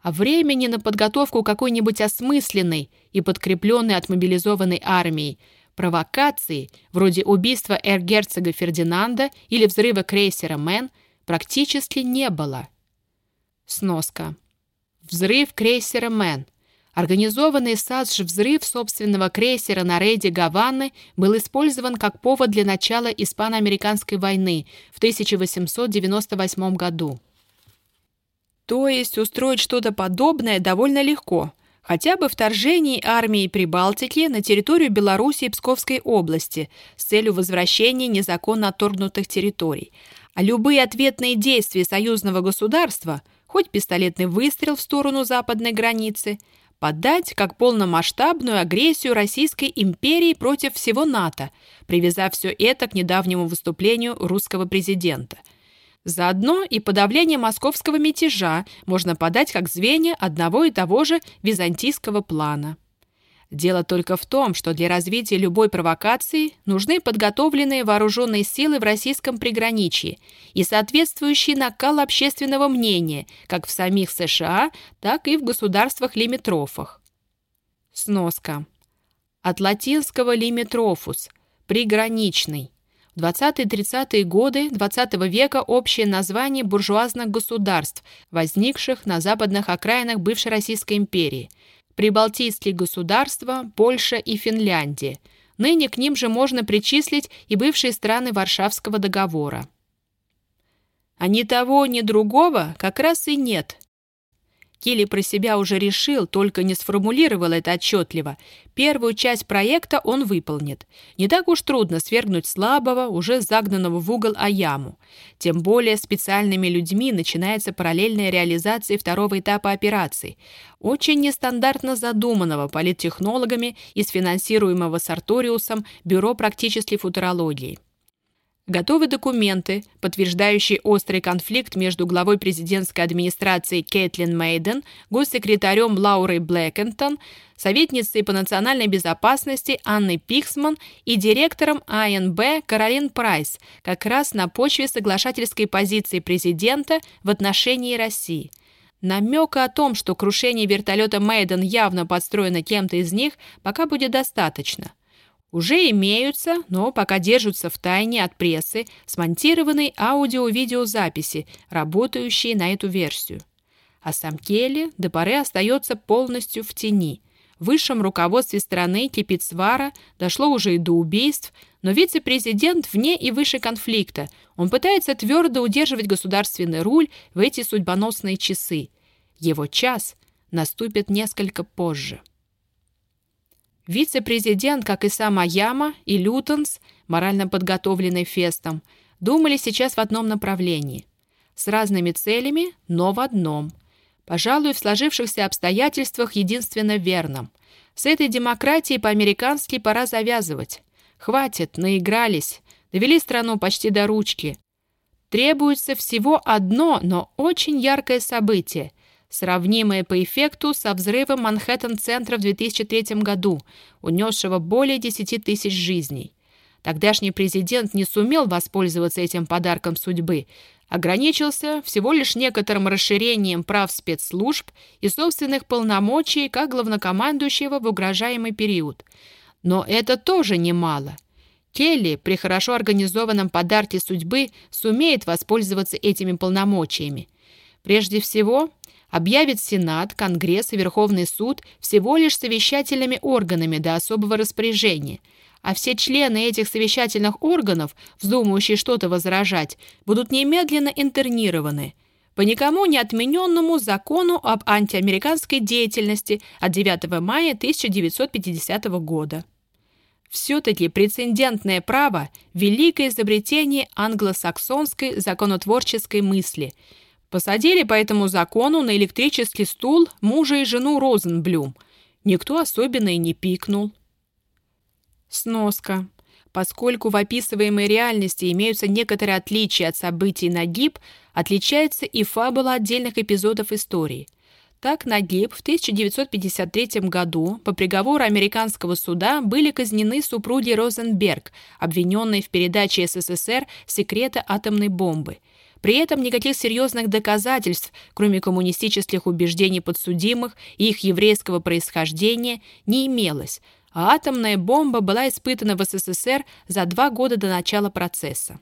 а времени на подготовку какой-нибудь осмысленной и подкрепленной от мобилизованной армии провокации, вроде убийства эргерцога Фердинанда или взрыва крейсера «Мэн», практически не было. Сноска. Взрыв крейсера «Мэн». Организованный САСШ взрыв собственного крейсера на рейде Гаваны был использован как повод для начала Испано-Американской войны в 1898 году. То есть устроить что-то подобное довольно легко, хотя бы вторжение армии Прибалтики на территорию Белоруссии и Псковской области с целью возвращения незаконно отторгнутых территорий. А любые ответные действия союзного государства, хоть пистолетный выстрел в сторону западной границы, подать как полномасштабную агрессию Российской империи против всего НАТО, привязав все это к недавнему выступлению русского президента – Заодно и подавление московского мятежа можно подать как звенья одного и того же византийского плана. Дело только в том, что для развития любой провокации нужны подготовленные вооруженные силы в российском приграничье и соответствующий накал общественного мнения как в самих США, так и в государствах-лимитрофах. Сноска. От латинского «лимитрофус» – «приграничный». В 20-30-е годы XX -го века общее название буржуазных государств, возникших на западных окраинах бывшей Российской империи – Прибалтийские государства, Польша и Финляндия. Ныне к ним же можно причислить и бывшие страны Варшавского договора. А ни того, ни другого как раз и нет, Келли про себя уже решил, только не сформулировал это отчетливо. Первую часть проекта он выполнит. Не так уж трудно свергнуть слабого, уже загнанного в угол Аяму. Тем более специальными людьми начинается параллельная реализация второго этапа операции. Очень нестандартно задуманного политтехнологами из финансируемого Сарториусом Бюро практической футурологии. Готовы документы, подтверждающие острый конфликт между главой президентской администрации Кэтлин Мейден, госсекретарем Лаурой Блэкентон, советницей по национальной безопасности Анной Пиксман и директором АНБ Каролин Прайс, как раз на почве соглашательской позиции президента в отношении России. Намека о том, что крушение вертолета Мейден явно подстроено кем-то из них, пока будет достаточно – уже имеются, но пока держатся в тайне от прессы, смонтированные аудио-видеозаписи, работающие на эту версию. А сам Келли до поры остается полностью в тени. В высшем руководстве страны кипит свара, дошло уже и до убийств, но вице-президент вне и выше конфликта. Он пытается твердо удерживать государственный руль в эти судьбоносные часы. Его час наступит несколько позже. Вице-президент, как и сама Яма, и Лютонс, морально подготовленный Фестом, думали сейчас в одном направлении. С разными целями, но в одном. Пожалуй, в сложившихся обстоятельствах единственно верном. С этой демократией по-американски пора завязывать. Хватит, наигрались, довели страну почти до ручки. Требуется всего одно, но очень яркое событие – сравнимое по эффекту со взрывом Манхэттен-центра в 2003 году, унесшего более 10 тысяч жизней. Тогдашний президент не сумел воспользоваться этим подарком судьбы, ограничился всего лишь некоторым расширением прав спецслужб и собственных полномочий как главнокомандующего в угрожаемый период. Но это тоже немало. Келли при хорошо организованном подарке судьбы сумеет воспользоваться этими полномочиями. Прежде всего, объявит Сенат, Конгресс и Верховный суд всего лишь совещательными органами до особого распоряжения, а все члены этих совещательных органов, вздумающие что-то возражать, будут немедленно интернированы по никому не отмененному закону об антиамериканской деятельности от 9 мая 1950 года. Все-таки прецедентное право – великое изобретение англосаксонской законотворческой мысли – Посадили по этому закону на электрический стул мужа и жену Розенблюм. Никто особенно и не пикнул. Сноска. Поскольку в описываемой реальности имеются некоторые отличия от событий Нагиб, отличается и фабула отдельных эпизодов истории. Так Нагиб в 1953 году по приговору американского суда были казнены супруги Розенберг, обвиненные в передаче СССР секрета атомной бомбы – при этом никаких серьезных доказательств, кроме коммунистических убеждений подсудимых и их еврейского происхождения, не имелось, а атомная бомба была испытана в СССР за два года до начала процесса.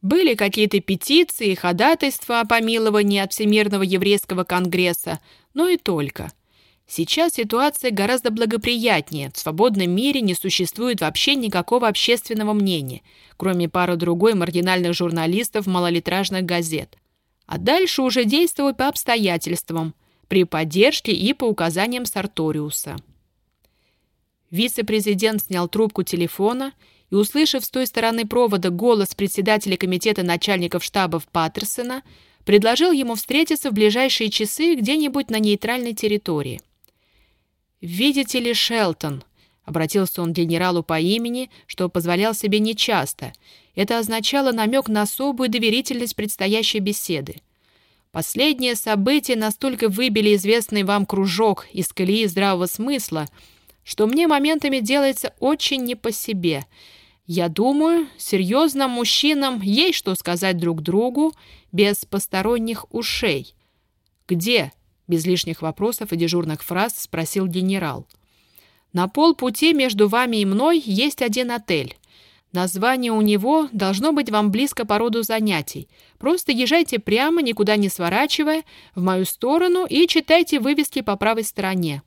Были какие-то петиции и ходатайства о помиловании от Всемирного еврейского конгресса, но и только – Сейчас ситуация гораздо благоприятнее. В свободном мире не существует вообще никакого общественного мнения, кроме пары-другой маргинальных журналистов малолитражных газет. А дальше уже действовать по обстоятельствам, при поддержке и по указаниям Сарториуса. Вице-президент снял трубку телефона и, услышав с той стороны провода голос председателя комитета начальников штабов Паттерсона, предложил ему встретиться в ближайшие часы где-нибудь на нейтральной территории. «Видите ли, Шелтон», — обратился он к генералу по имени, что позволял себе нечасто, Это означало намек на особую доверительность предстоящей беседы. Последние события настолько выбили известный вам кружок из колеи здравого смысла, что мне моментами делается очень не по себе. Я думаю, серьезным мужчинам есть что сказать друг другу без посторонних ушей. «Где?» — без лишних вопросов и дежурных фраз спросил генерал. «На полпути между вами и мной есть один отель. Название у него должно быть вам близко по роду занятий. Просто езжайте прямо, никуда не сворачивая, в мою сторону и читайте вывески по правой стороне.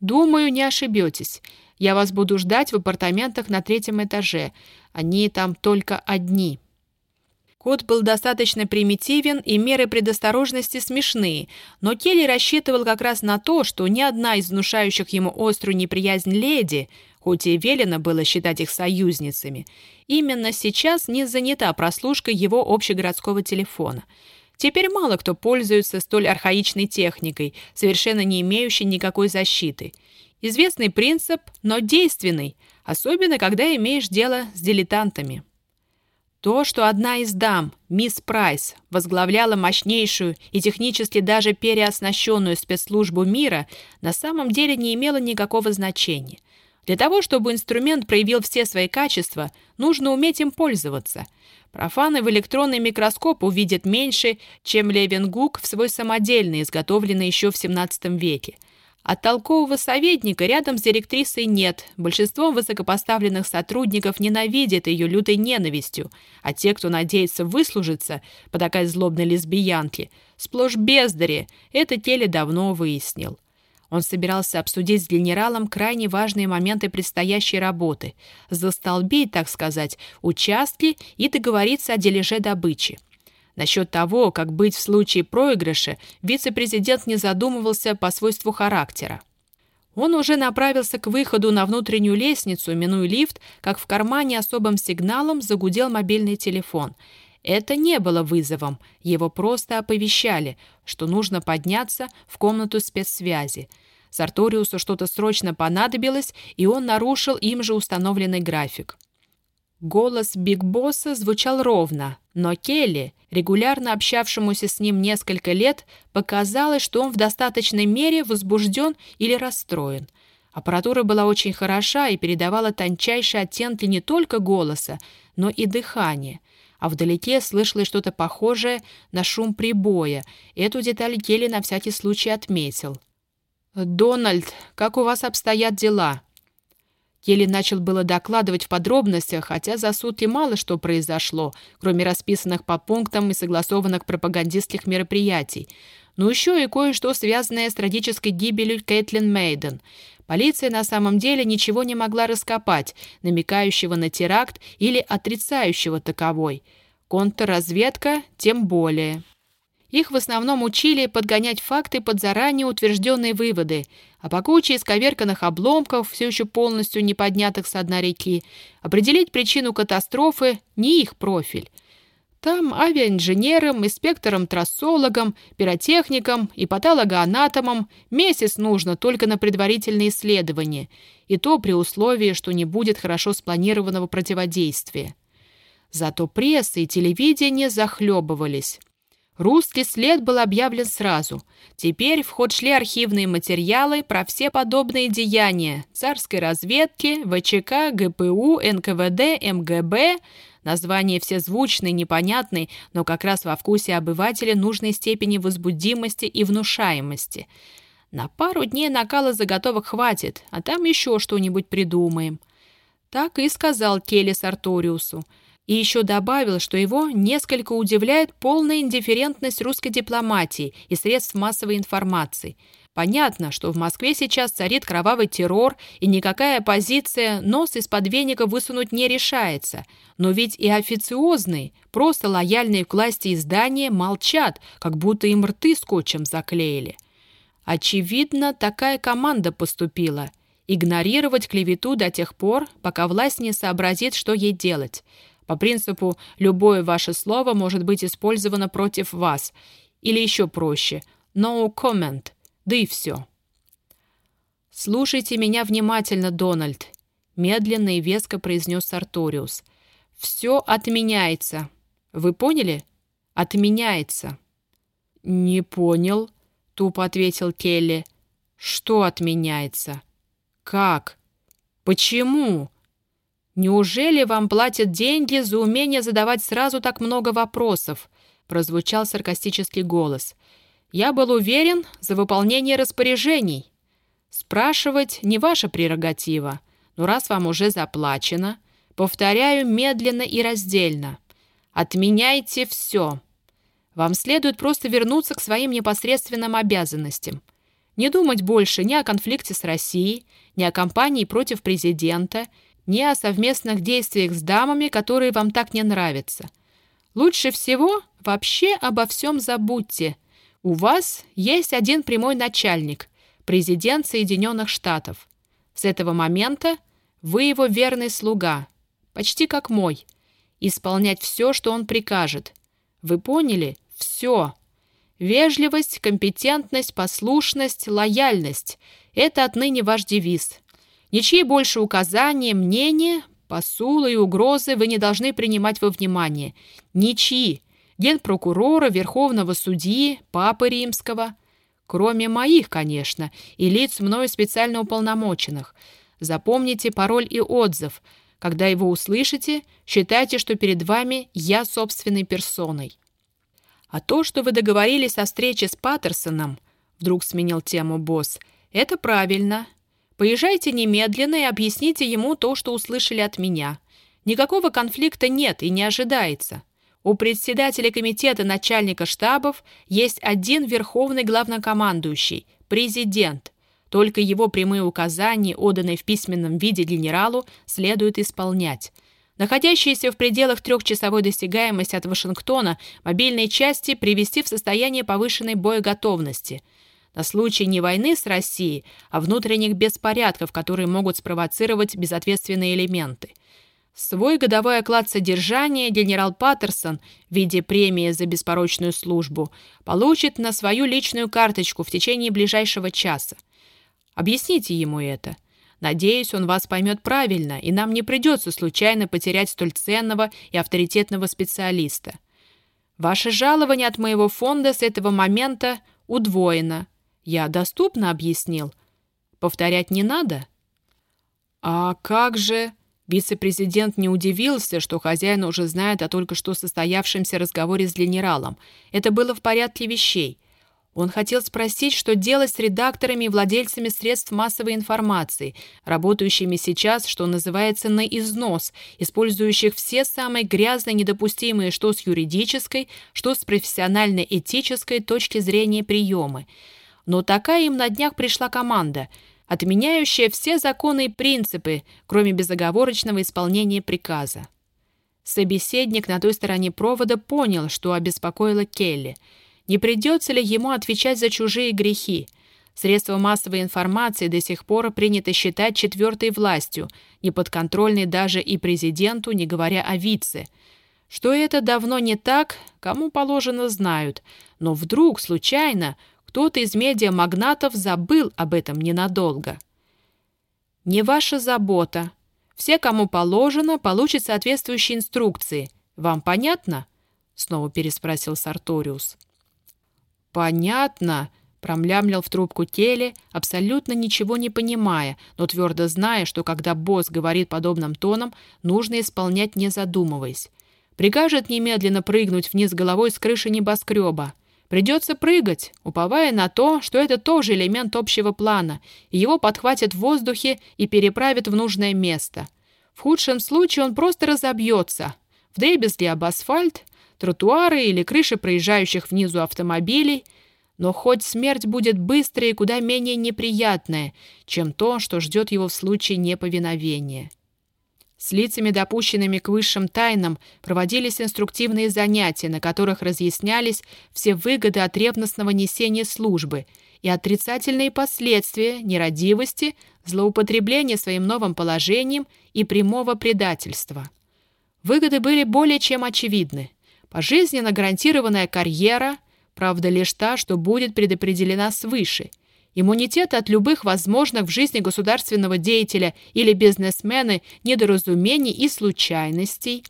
Думаю, не ошибетесь. Я вас буду ждать в апартаментах на третьем этаже. Они там только одни». Код был достаточно примитивен, и меры предосторожности смешные, но Келли рассчитывал как раз на то, что ни одна из внушающих ему острую неприязнь леди, хоть и велено было считать их союзницами, именно сейчас не занята прослушкой его общегородского телефона. Теперь мало кто пользуется столь архаичной техникой, совершенно не имеющей никакой защиты. Известный принцип, но действенный, особенно когда имеешь дело с дилетантами. То, что одна из дам, мисс Прайс, возглавляла мощнейшую и технически даже переоснащенную спецслужбу мира, на самом деле не имело никакого значения. Для того, чтобы инструмент проявил все свои качества, нужно уметь им пользоваться. Профаны в электронный микроскоп увидят меньше, чем Левенгук в свой самодельный, изготовленный еще в XVII веке. А толкового советника рядом с директрисой нет. Большинство высокопоставленных сотрудников ненавидят ее лютой ненавистью, а те, кто надеется выслужиться по такой злобной лесбиянке, сплошь бездари, это Теле давно выяснил. Он собирался обсудить с генералом крайне важные моменты предстоящей работы, застолбить, так сказать, участки и договориться о дележе добычи. Насчет того, как быть в случае проигрыша, вице-президент не задумывался по свойству характера. Он уже направился к выходу на внутреннюю лестницу, минуя лифт, как в кармане особым сигналом загудел мобильный телефон. Это не было вызовом, его просто оповещали, что нужно подняться в комнату спецсвязи. Сарториусу что-то срочно понадобилось, и он нарушил им же установленный график. Голос Биг Босса звучал ровно, но Келли, регулярно общавшемуся с ним несколько лет, показалось, что он в достаточной мере возбужден или расстроен. Аппаратура была очень хороша и передавала тончайшие оттенки не только голоса, но и дыхания. А вдалеке слышалось что-то похожее на шум прибоя. Эту деталь Келли на всякий случай отметил. «Дональд, как у вас обстоят дела?» Келли начал было докладывать в подробностях, хотя за сутки мало что произошло, кроме расписанных по пунктам и согласованных пропагандистских мероприятий. Но еще и кое-что связанное с трагической гибелью Кэтлин Мейден. Полиция на самом деле ничего не могла раскопать, намекающего на теракт или отрицающего таковой. Контрразведка тем более. Их в основном учили подгонять факты под заранее утвержденные выводы, а по куче исковерканных обломков, все еще полностью не поднятых с дна реки, определить причину катастрофы не их профиль. Там авиаинженерам, инспекторам-трассологам, пиротехникам и патологоанатомам месяц нужно только на предварительные исследования, и то при условии, что не будет хорошо спланированного противодействия. Зато пресса и телевидение захлебывались. Русский след был объявлен сразу. Теперь в ход шли архивные материалы про все подобные деяния царской разведки, ВЧК, ГПУ, НКВД, МГБ. Названия все звучные, непонятные, но как раз во вкусе обывателя нужной степени возбудимости и внушаемости. На пару дней накала заготовок хватит, а там еще что-нибудь придумаем. Так и сказал Келли Сарториусу – и еще добавил, что его несколько удивляет полная индифферентность русской дипломатии и средств массовой информации. Понятно, что в Москве сейчас царит кровавый террор, и никакая оппозиция нос из-под веника высунуть не решается. Но ведь и официозные, просто лояльные к власти издания молчат, как будто им рты скотчем заклеили. Очевидно, такая команда поступила – игнорировать клевету до тех пор, пока власть не сообразит, что ей делать. По принципу «любое ваше слово может быть использовано против вас» или еще проще «no comment», да и все. «Слушайте меня внимательно, Дональд», — медленно и веско произнес Сарториус. Все отменяется. Вы поняли? Отменяется. Не понял, тупо ответил Келли. Что отменяется? Как? Почему? Неужели вам платят деньги за умение задавать сразу так много вопросов? Прозвучал саркастический голос. Я был уверен за выполнение распоряжений. Спрашивать не ваша прерогатива, но раз вам уже заплачено, повторяю медленно и раздельно. Отменяйте все. Вам следует просто вернуться к своим непосредственным обязанностям. Не думать больше ни о конфликте с Россией, ни о кампании против президента, ни о совместных действиях с дамами, которые вам так не нравятся. Лучше всего вообще обо всем забудьте. У вас есть один прямой начальник, президент Соединенных Штатов. С этого момента вы его верный слуга, почти как мой. Исполнять все, что он прикажет. Вы поняли? Все. Вежливость, компетентность, послушность, лояльность — это отныне ваш девиз. Ничьи больше указания, мнения, посулы и угрозы вы не должны принимать во внимание. Ничьи. Генпрокурора, Верховного судьи, Папы Римского. Кроме моих, конечно, и лиц мною специально уполномоченных. Запомните пароль и отзыв. Когда его услышите, считайте, что перед вами я собственной персоной. А то, что вы договорились о встрече с Паттерсоном, вдруг сменил тему босс, это правильно. Поезжайте немедленно и объясните ему то, что услышали от меня. Никакого конфликта нет и не ожидается. У председателя комитета начальника штабов есть один верховный главнокомандующий – президент. Только его прямые указания, отданные в письменном виде генералу, следует исполнять – Находящиеся в пределах трехчасовой достигаемости от Вашингтона мобильные части привести в состояние повышенной боеготовности на случай не войны с Россией, а внутренних беспорядков, которые могут спровоцировать безответственные элементы. Свой годовой оклад содержания генерал Паттерсон в виде премии за беспорочную службу получит на свою личную карточку в течение ближайшего часа. Объясните ему это. Надеюсь, он вас поймет правильно, и нам не придется случайно потерять столь ценного и авторитетного специалиста. Ваше жалование от моего фонда с этого момента удвоено. Я доступно объяснил. Повторять не надо? А как же... Вице-президент не удивился, что хозяин уже знает о только что состоявшемся разговоре с генералом. Это было в порядке вещей. Он хотел спросить, что делать с редакторами и владельцами средств массовой информации, работающими сейчас, что называется, на износ, использующих все самые грязные недопустимые что с юридической, что с профессионально-этической точки зрения приемы. Но такая им на днях пришла команда, отменяющая все законы и принципы, кроме безоговорочного исполнения приказа. Собеседник на той стороне провода понял, что обеспокоило Келли – не придется ли ему отвечать за чужие грехи? Средства массовой информации до сих пор принято считать четвертой властью, неподконтрольной даже и президенту, не говоря о вице. Что это давно не так, кому положено, знают. Но вдруг, случайно, кто-то из медиамагнатов забыл об этом ненадолго. Не ваша забота. Все, кому положено, получат соответствующие инструкции. Вам понятно? Снова переспросил Сарториус. «Понятно», — промлямлил в трубку Теле, абсолютно ничего не понимая, но твердо зная, что когда босс говорит подобным тоном, нужно исполнять не задумываясь. Прикажет немедленно прыгнуть вниз головой с крыши небоскреба. Придется прыгать, уповая на то, что это тоже элемент общего плана, и его подхватят в воздухе и переправят в нужное место. В худшем случае он просто разобьется. Вдребезги об асфальт — тротуары или крыши проезжающих внизу автомобилей, но хоть смерть будет быстрая и куда менее неприятная, чем то, что ждет его в случае неповиновения. С лицами, допущенными к высшим тайнам, проводились инструктивные занятия, на которых разъяснялись все выгоды от ревностного несения службы и отрицательные последствия нерадивости, злоупотребления своим новым положением и прямого предательства. Выгоды были более чем очевидны. Пожизненно гарантированная карьера, правда лишь та, что будет предопределена свыше. Иммунитет от любых возможных в жизни государственного деятеля или бизнесмена недоразумений и случайностей.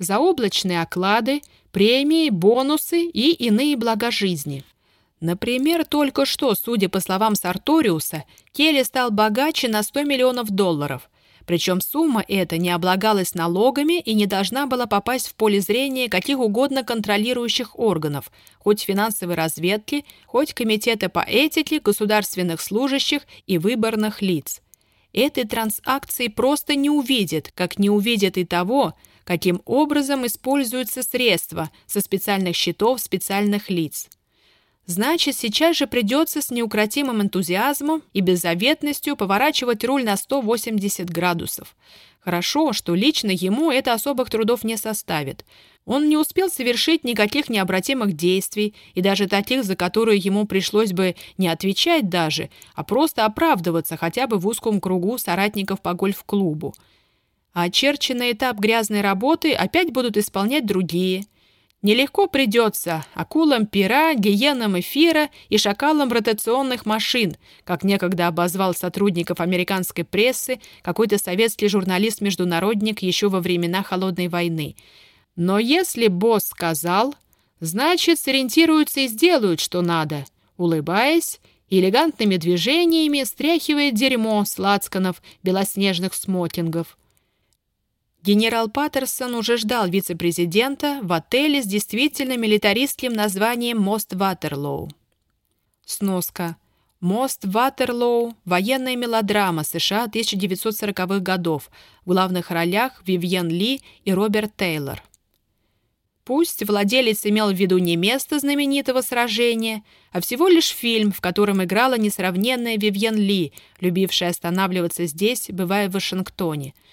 заоблачные оклады, премии, бонусы и иные блага жизни. Например, только что, судя по словам Сарториуса, Келли стал богаче на 100 миллионов долларов. Причем сумма эта не облагалась налогами и не должна была попасть в поле зрения каких угодно контролирующих органов, хоть финансовой разведки, хоть комитета по этике, государственных служащих и выборных лиц. Этой транзакции просто не увидит, как не увидит и того, каким образом используются средства со специальных счетов специальных лиц. Значит, сейчас же придется с неукротимым энтузиазмом и беззаветностью поворачивать руль на 180 градусов. Хорошо, что лично ему это особых трудов не составит. Он не успел совершить никаких необратимых действий, и даже таких, за которые ему пришлось бы не отвечать даже, а просто оправдываться хотя бы в узком кругу соратников по гольф-клубу. А очерченный этап грязной работы опять будут исполнять другие – Нелегко придется акулам пера, гиенам эфира и шакалам ротационных машин, как некогда обозвал сотрудников американской прессы какой-то советский журналист-международник еще во времена Холодной войны. Но если босс сказал, значит, сориентируются и сделают, что надо, улыбаясь, элегантными движениями стряхивает дерьмо с лацканов белоснежных смокингов. Генерал Паттерсон уже ждал вице-президента в отеле с действительно милитаристским названием «Мост Ватерлоу». Сноска. «Мост Ватерлоу» – военная мелодрама США 1940-х годов, в главных ролях Вивьен Ли и Роберт Тейлор. Пусть владелец имел в виду не место знаменитого сражения, а всего лишь фильм, в котором играла несравненная Вивьен Ли, любившая останавливаться здесь, бывая в Вашингтоне –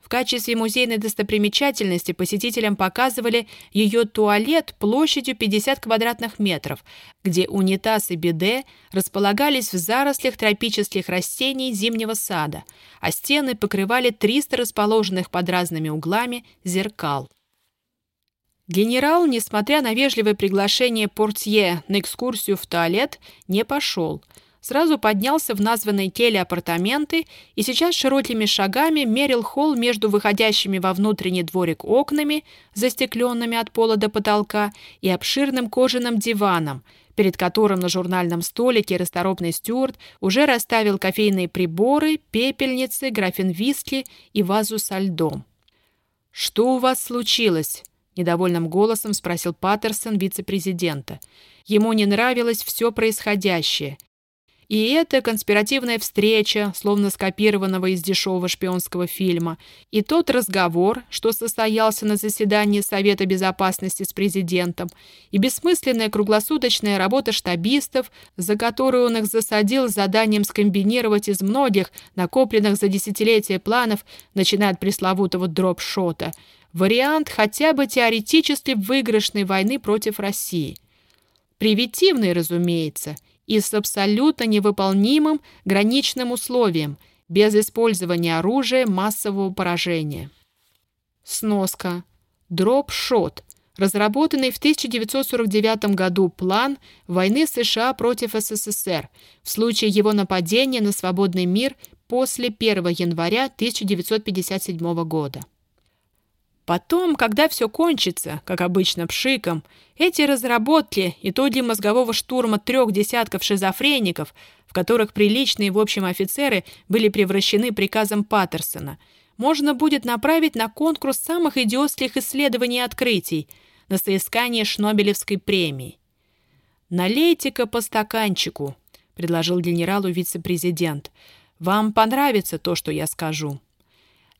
в качестве музейной достопримечательности посетителям показывали ее туалет площадью 50 квадратных метров, где унитаз и биде располагались в зарослях тропических растений зимнего сада, а стены покрывали 300 расположенных под разными углами зеркал. Генерал, несмотря на вежливое приглашение портье на экскурсию в туалет, не пошел – сразу поднялся в названные Келли апартаменты и сейчас широкими шагами мерил холл между выходящими во внутренний дворик окнами, застекленными от пола до потолка, и обширным кожаным диваном, перед которым на журнальном столике расторопный стюарт уже расставил кофейные приборы, пепельницы, графин виски и вазу со льдом. «Что у вас случилось?» — недовольным голосом спросил Паттерсон вице-президента. Ему не нравилось все происходящее — и эта конспиративная встреча, словно скопированного из дешевого шпионского фильма, и тот разговор, что состоялся на заседании Совета Безопасности с президентом, и бессмысленная круглосуточная работа штабистов, за которую он их засадил с заданием скомбинировать из многих, накопленных за десятилетия планов, начиная от пресловутого дропшота, вариант хотя бы теоретически выигрышной войны против России. Привитивный, разумеется – и с абсолютно невыполнимым граничным условием, без использования оружия массового поражения. Сноска. Дроп-шот. Разработанный в 1949 году план войны США против СССР в случае его нападения на свободный мир после 1 января 1957 года. Потом, когда все кончится, как обычно пшиком, эти разработки, итоги мозгового штурма трех десятков шизофреников, в которых приличные, в общем, офицеры были превращены приказом Паттерсона, можно будет направить на конкурс самых идиотских исследований и открытий, на соискание Шнобелевской премии. «Налейте-ка по стаканчику», — предложил генералу вице-президент. «Вам понравится то, что я скажу».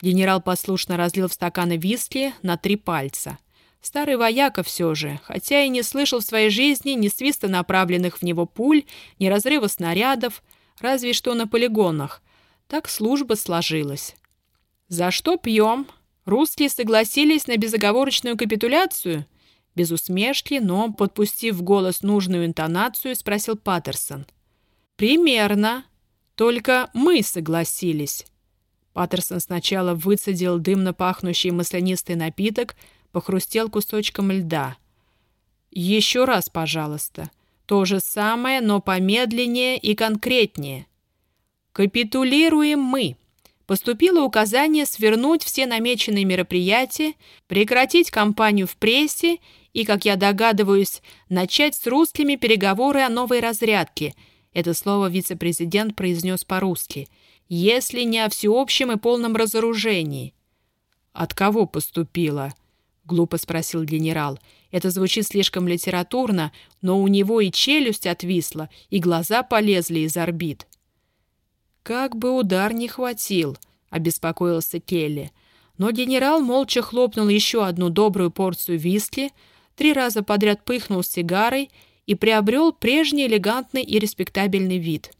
Генерал послушно разлил в стаканы виски на три пальца. Старый вояка все же, хотя и не слышал в своей жизни ни свиста направленных в него пуль, ни разрыва снарядов, разве что на полигонах. Так служба сложилась. «За что пьем? Русские согласились на безоговорочную капитуляцию?» Без усмешки, но, подпустив в голос нужную интонацию, спросил Паттерсон. «Примерно. Только мы согласились. Паттерсон сначала выцедил дымно пахнущий маслянистый напиток, похрустел кусочком льда. «Еще раз, пожалуйста. То же самое, но помедленнее и конкретнее. Капитулируем мы. поступило указание свернуть все намеченные мероприятия, прекратить кампанию в прессе и, как я догадываюсь, начать с русскими переговоры о новой разрядке. Это слово вице-президент произнес по-русски. Если не о всеобщем и полном разоружении. «От кого поступило?» — глупо спросил генерал. Это звучит слишком литературно, но у него и челюсть отвисла, и глаза полезли из орбит. «Как бы удар не хватил», — обеспокоился Келли. Но генерал молча хлопнул еще одну добрую порцию виски, три раза подряд пыхнул сигарой и приобрел прежний элегантный и респектабельный вид.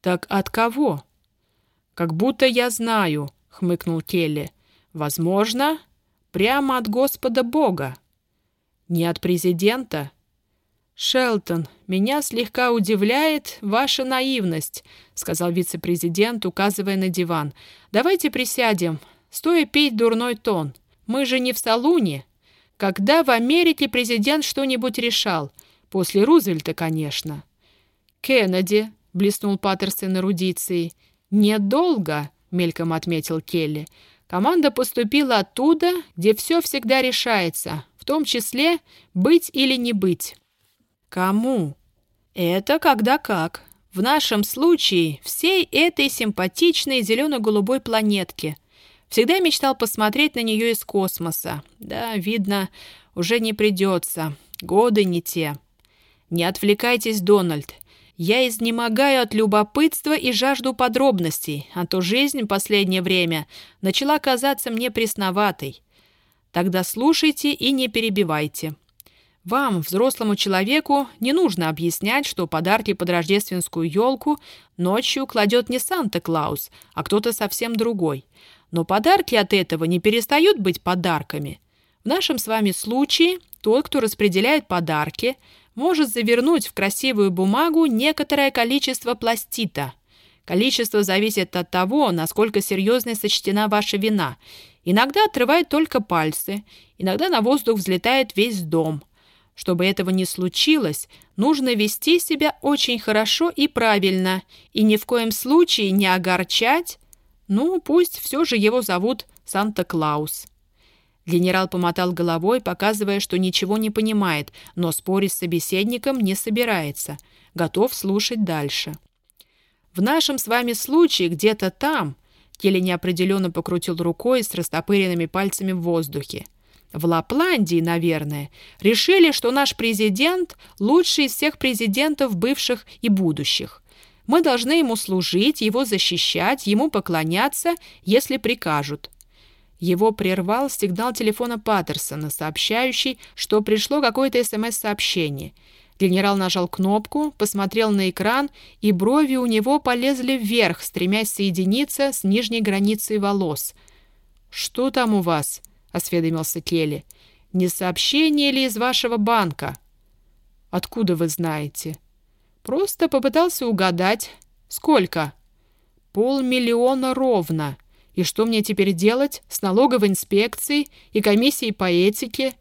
«Так от кого?» «Как будто я знаю», — хмыкнул Келли. «Возможно, прямо от Господа Бога». «Не от президента?» «Шелтон, меня слегка удивляет ваша наивность», — сказал вице-президент, указывая на диван. «Давайте присядем. Стоя пить дурной тон. Мы же не в салуне. Когда в Америке президент что-нибудь решал? После Рузвельта, конечно. «Кеннеди», — блеснул Паттерсон эрудицией. «Недолго», — мельком отметил Келли. «Команда поступила оттуда, где все всегда решается, в том числе быть или не быть». «Кому?» «Это когда как. В нашем случае всей этой симпатичной зелено-голубой планетке — Всегда мечтал посмотреть на нее из космоса. Да, видно, уже не придется. Годы не те. Не отвлекайтесь, Дональд. Я изнемогаю от любопытства и жажду подробностей, а то жизнь последнее время начала казаться мне пресноватой. Тогда слушайте и не перебивайте. Вам, взрослому человеку, не нужно объяснять, что подарки под рождественскую елку ночью кладет не Санта-Клаус, а кто-то совсем другой. Но подарки от этого не перестают быть подарками. В нашем с вами случае тот, кто распределяет подарки, может завернуть в красивую бумагу некоторое количество пластита. Количество зависит от того, насколько серьезной сочтена ваша вина. Иногда отрывает только пальцы, иногда на воздух взлетает весь дом. Чтобы этого не случилось, нужно вести себя очень хорошо и правильно, и ни в коем случае не огорчать, ну, пусть все же его зовут Санта-Клаус. Генерал помотал головой, показывая, что ничего не понимает, но спорить с собеседником не собирается, готов слушать дальше. В нашем с вами случае где-то там, Келли неопределенно покрутил рукой с растопыренными пальцами в воздухе. В Лапландии, наверное, решили, что наш президент лучший из всех президентов бывших и будущих. Мы должны ему служить, его защищать, ему поклоняться, если прикажут». Его прервал сигнал телефона Паттерсона, сообщающий, что пришло какое-то СМС-сообщение. Генерал нажал кнопку, посмотрел на экран, и брови у него полезли вверх, стремясь соединиться с нижней границей волос. «Что там у вас?» — осведомился Келли. «Не сообщение ли из вашего банка?» «Откуда вы знаете?» Просто попытался угадать. Сколько? Полмиллиона ровно. И что мне теперь делать с налоговой инспекцией и комиссией по этике?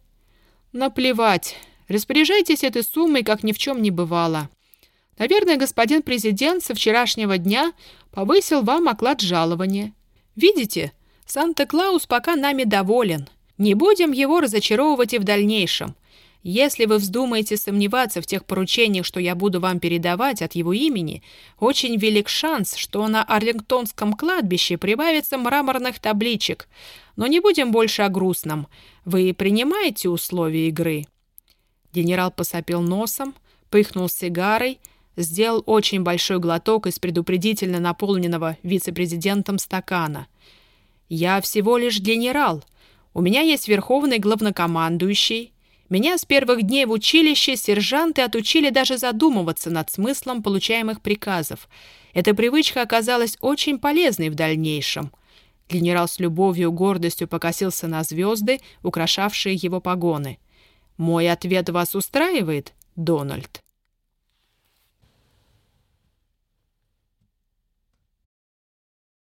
Наплевать. Распоряжайтесь этой суммой, как ни в чем не бывало. Наверное, господин президент со вчерашнего дня повысил вам оклад жалования. Видите, Санта-Клаус пока нами доволен. Не будем его разочаровывать и в дальнейшем. Если вы вздумаете сомневаться в тех поручениях, что я буду вам передавать от его имени, очень велик шанс, что на Арлингтонском кладбище прибавится мраморных табличек. Но не будем больше о грустном. Вы принимаете условия игры?» Генерал посопил носом, пыхнул сигарой, сделал очень большой глоток из предупредительно наполненного вице-президентом стакана. «Я всего лишь генерал. У меня есть верховный главнокомандующий». Меня с первых дней в училище сержанты отучили даже задумываться над смыслом получаемых приказов. Эта привычка оказалась очень полезной в дальнейшем. Генерал с любовью и гордостью покосился на звезды, украшавшие его погоны. «Мой ответ вас устраивает, Дональд?»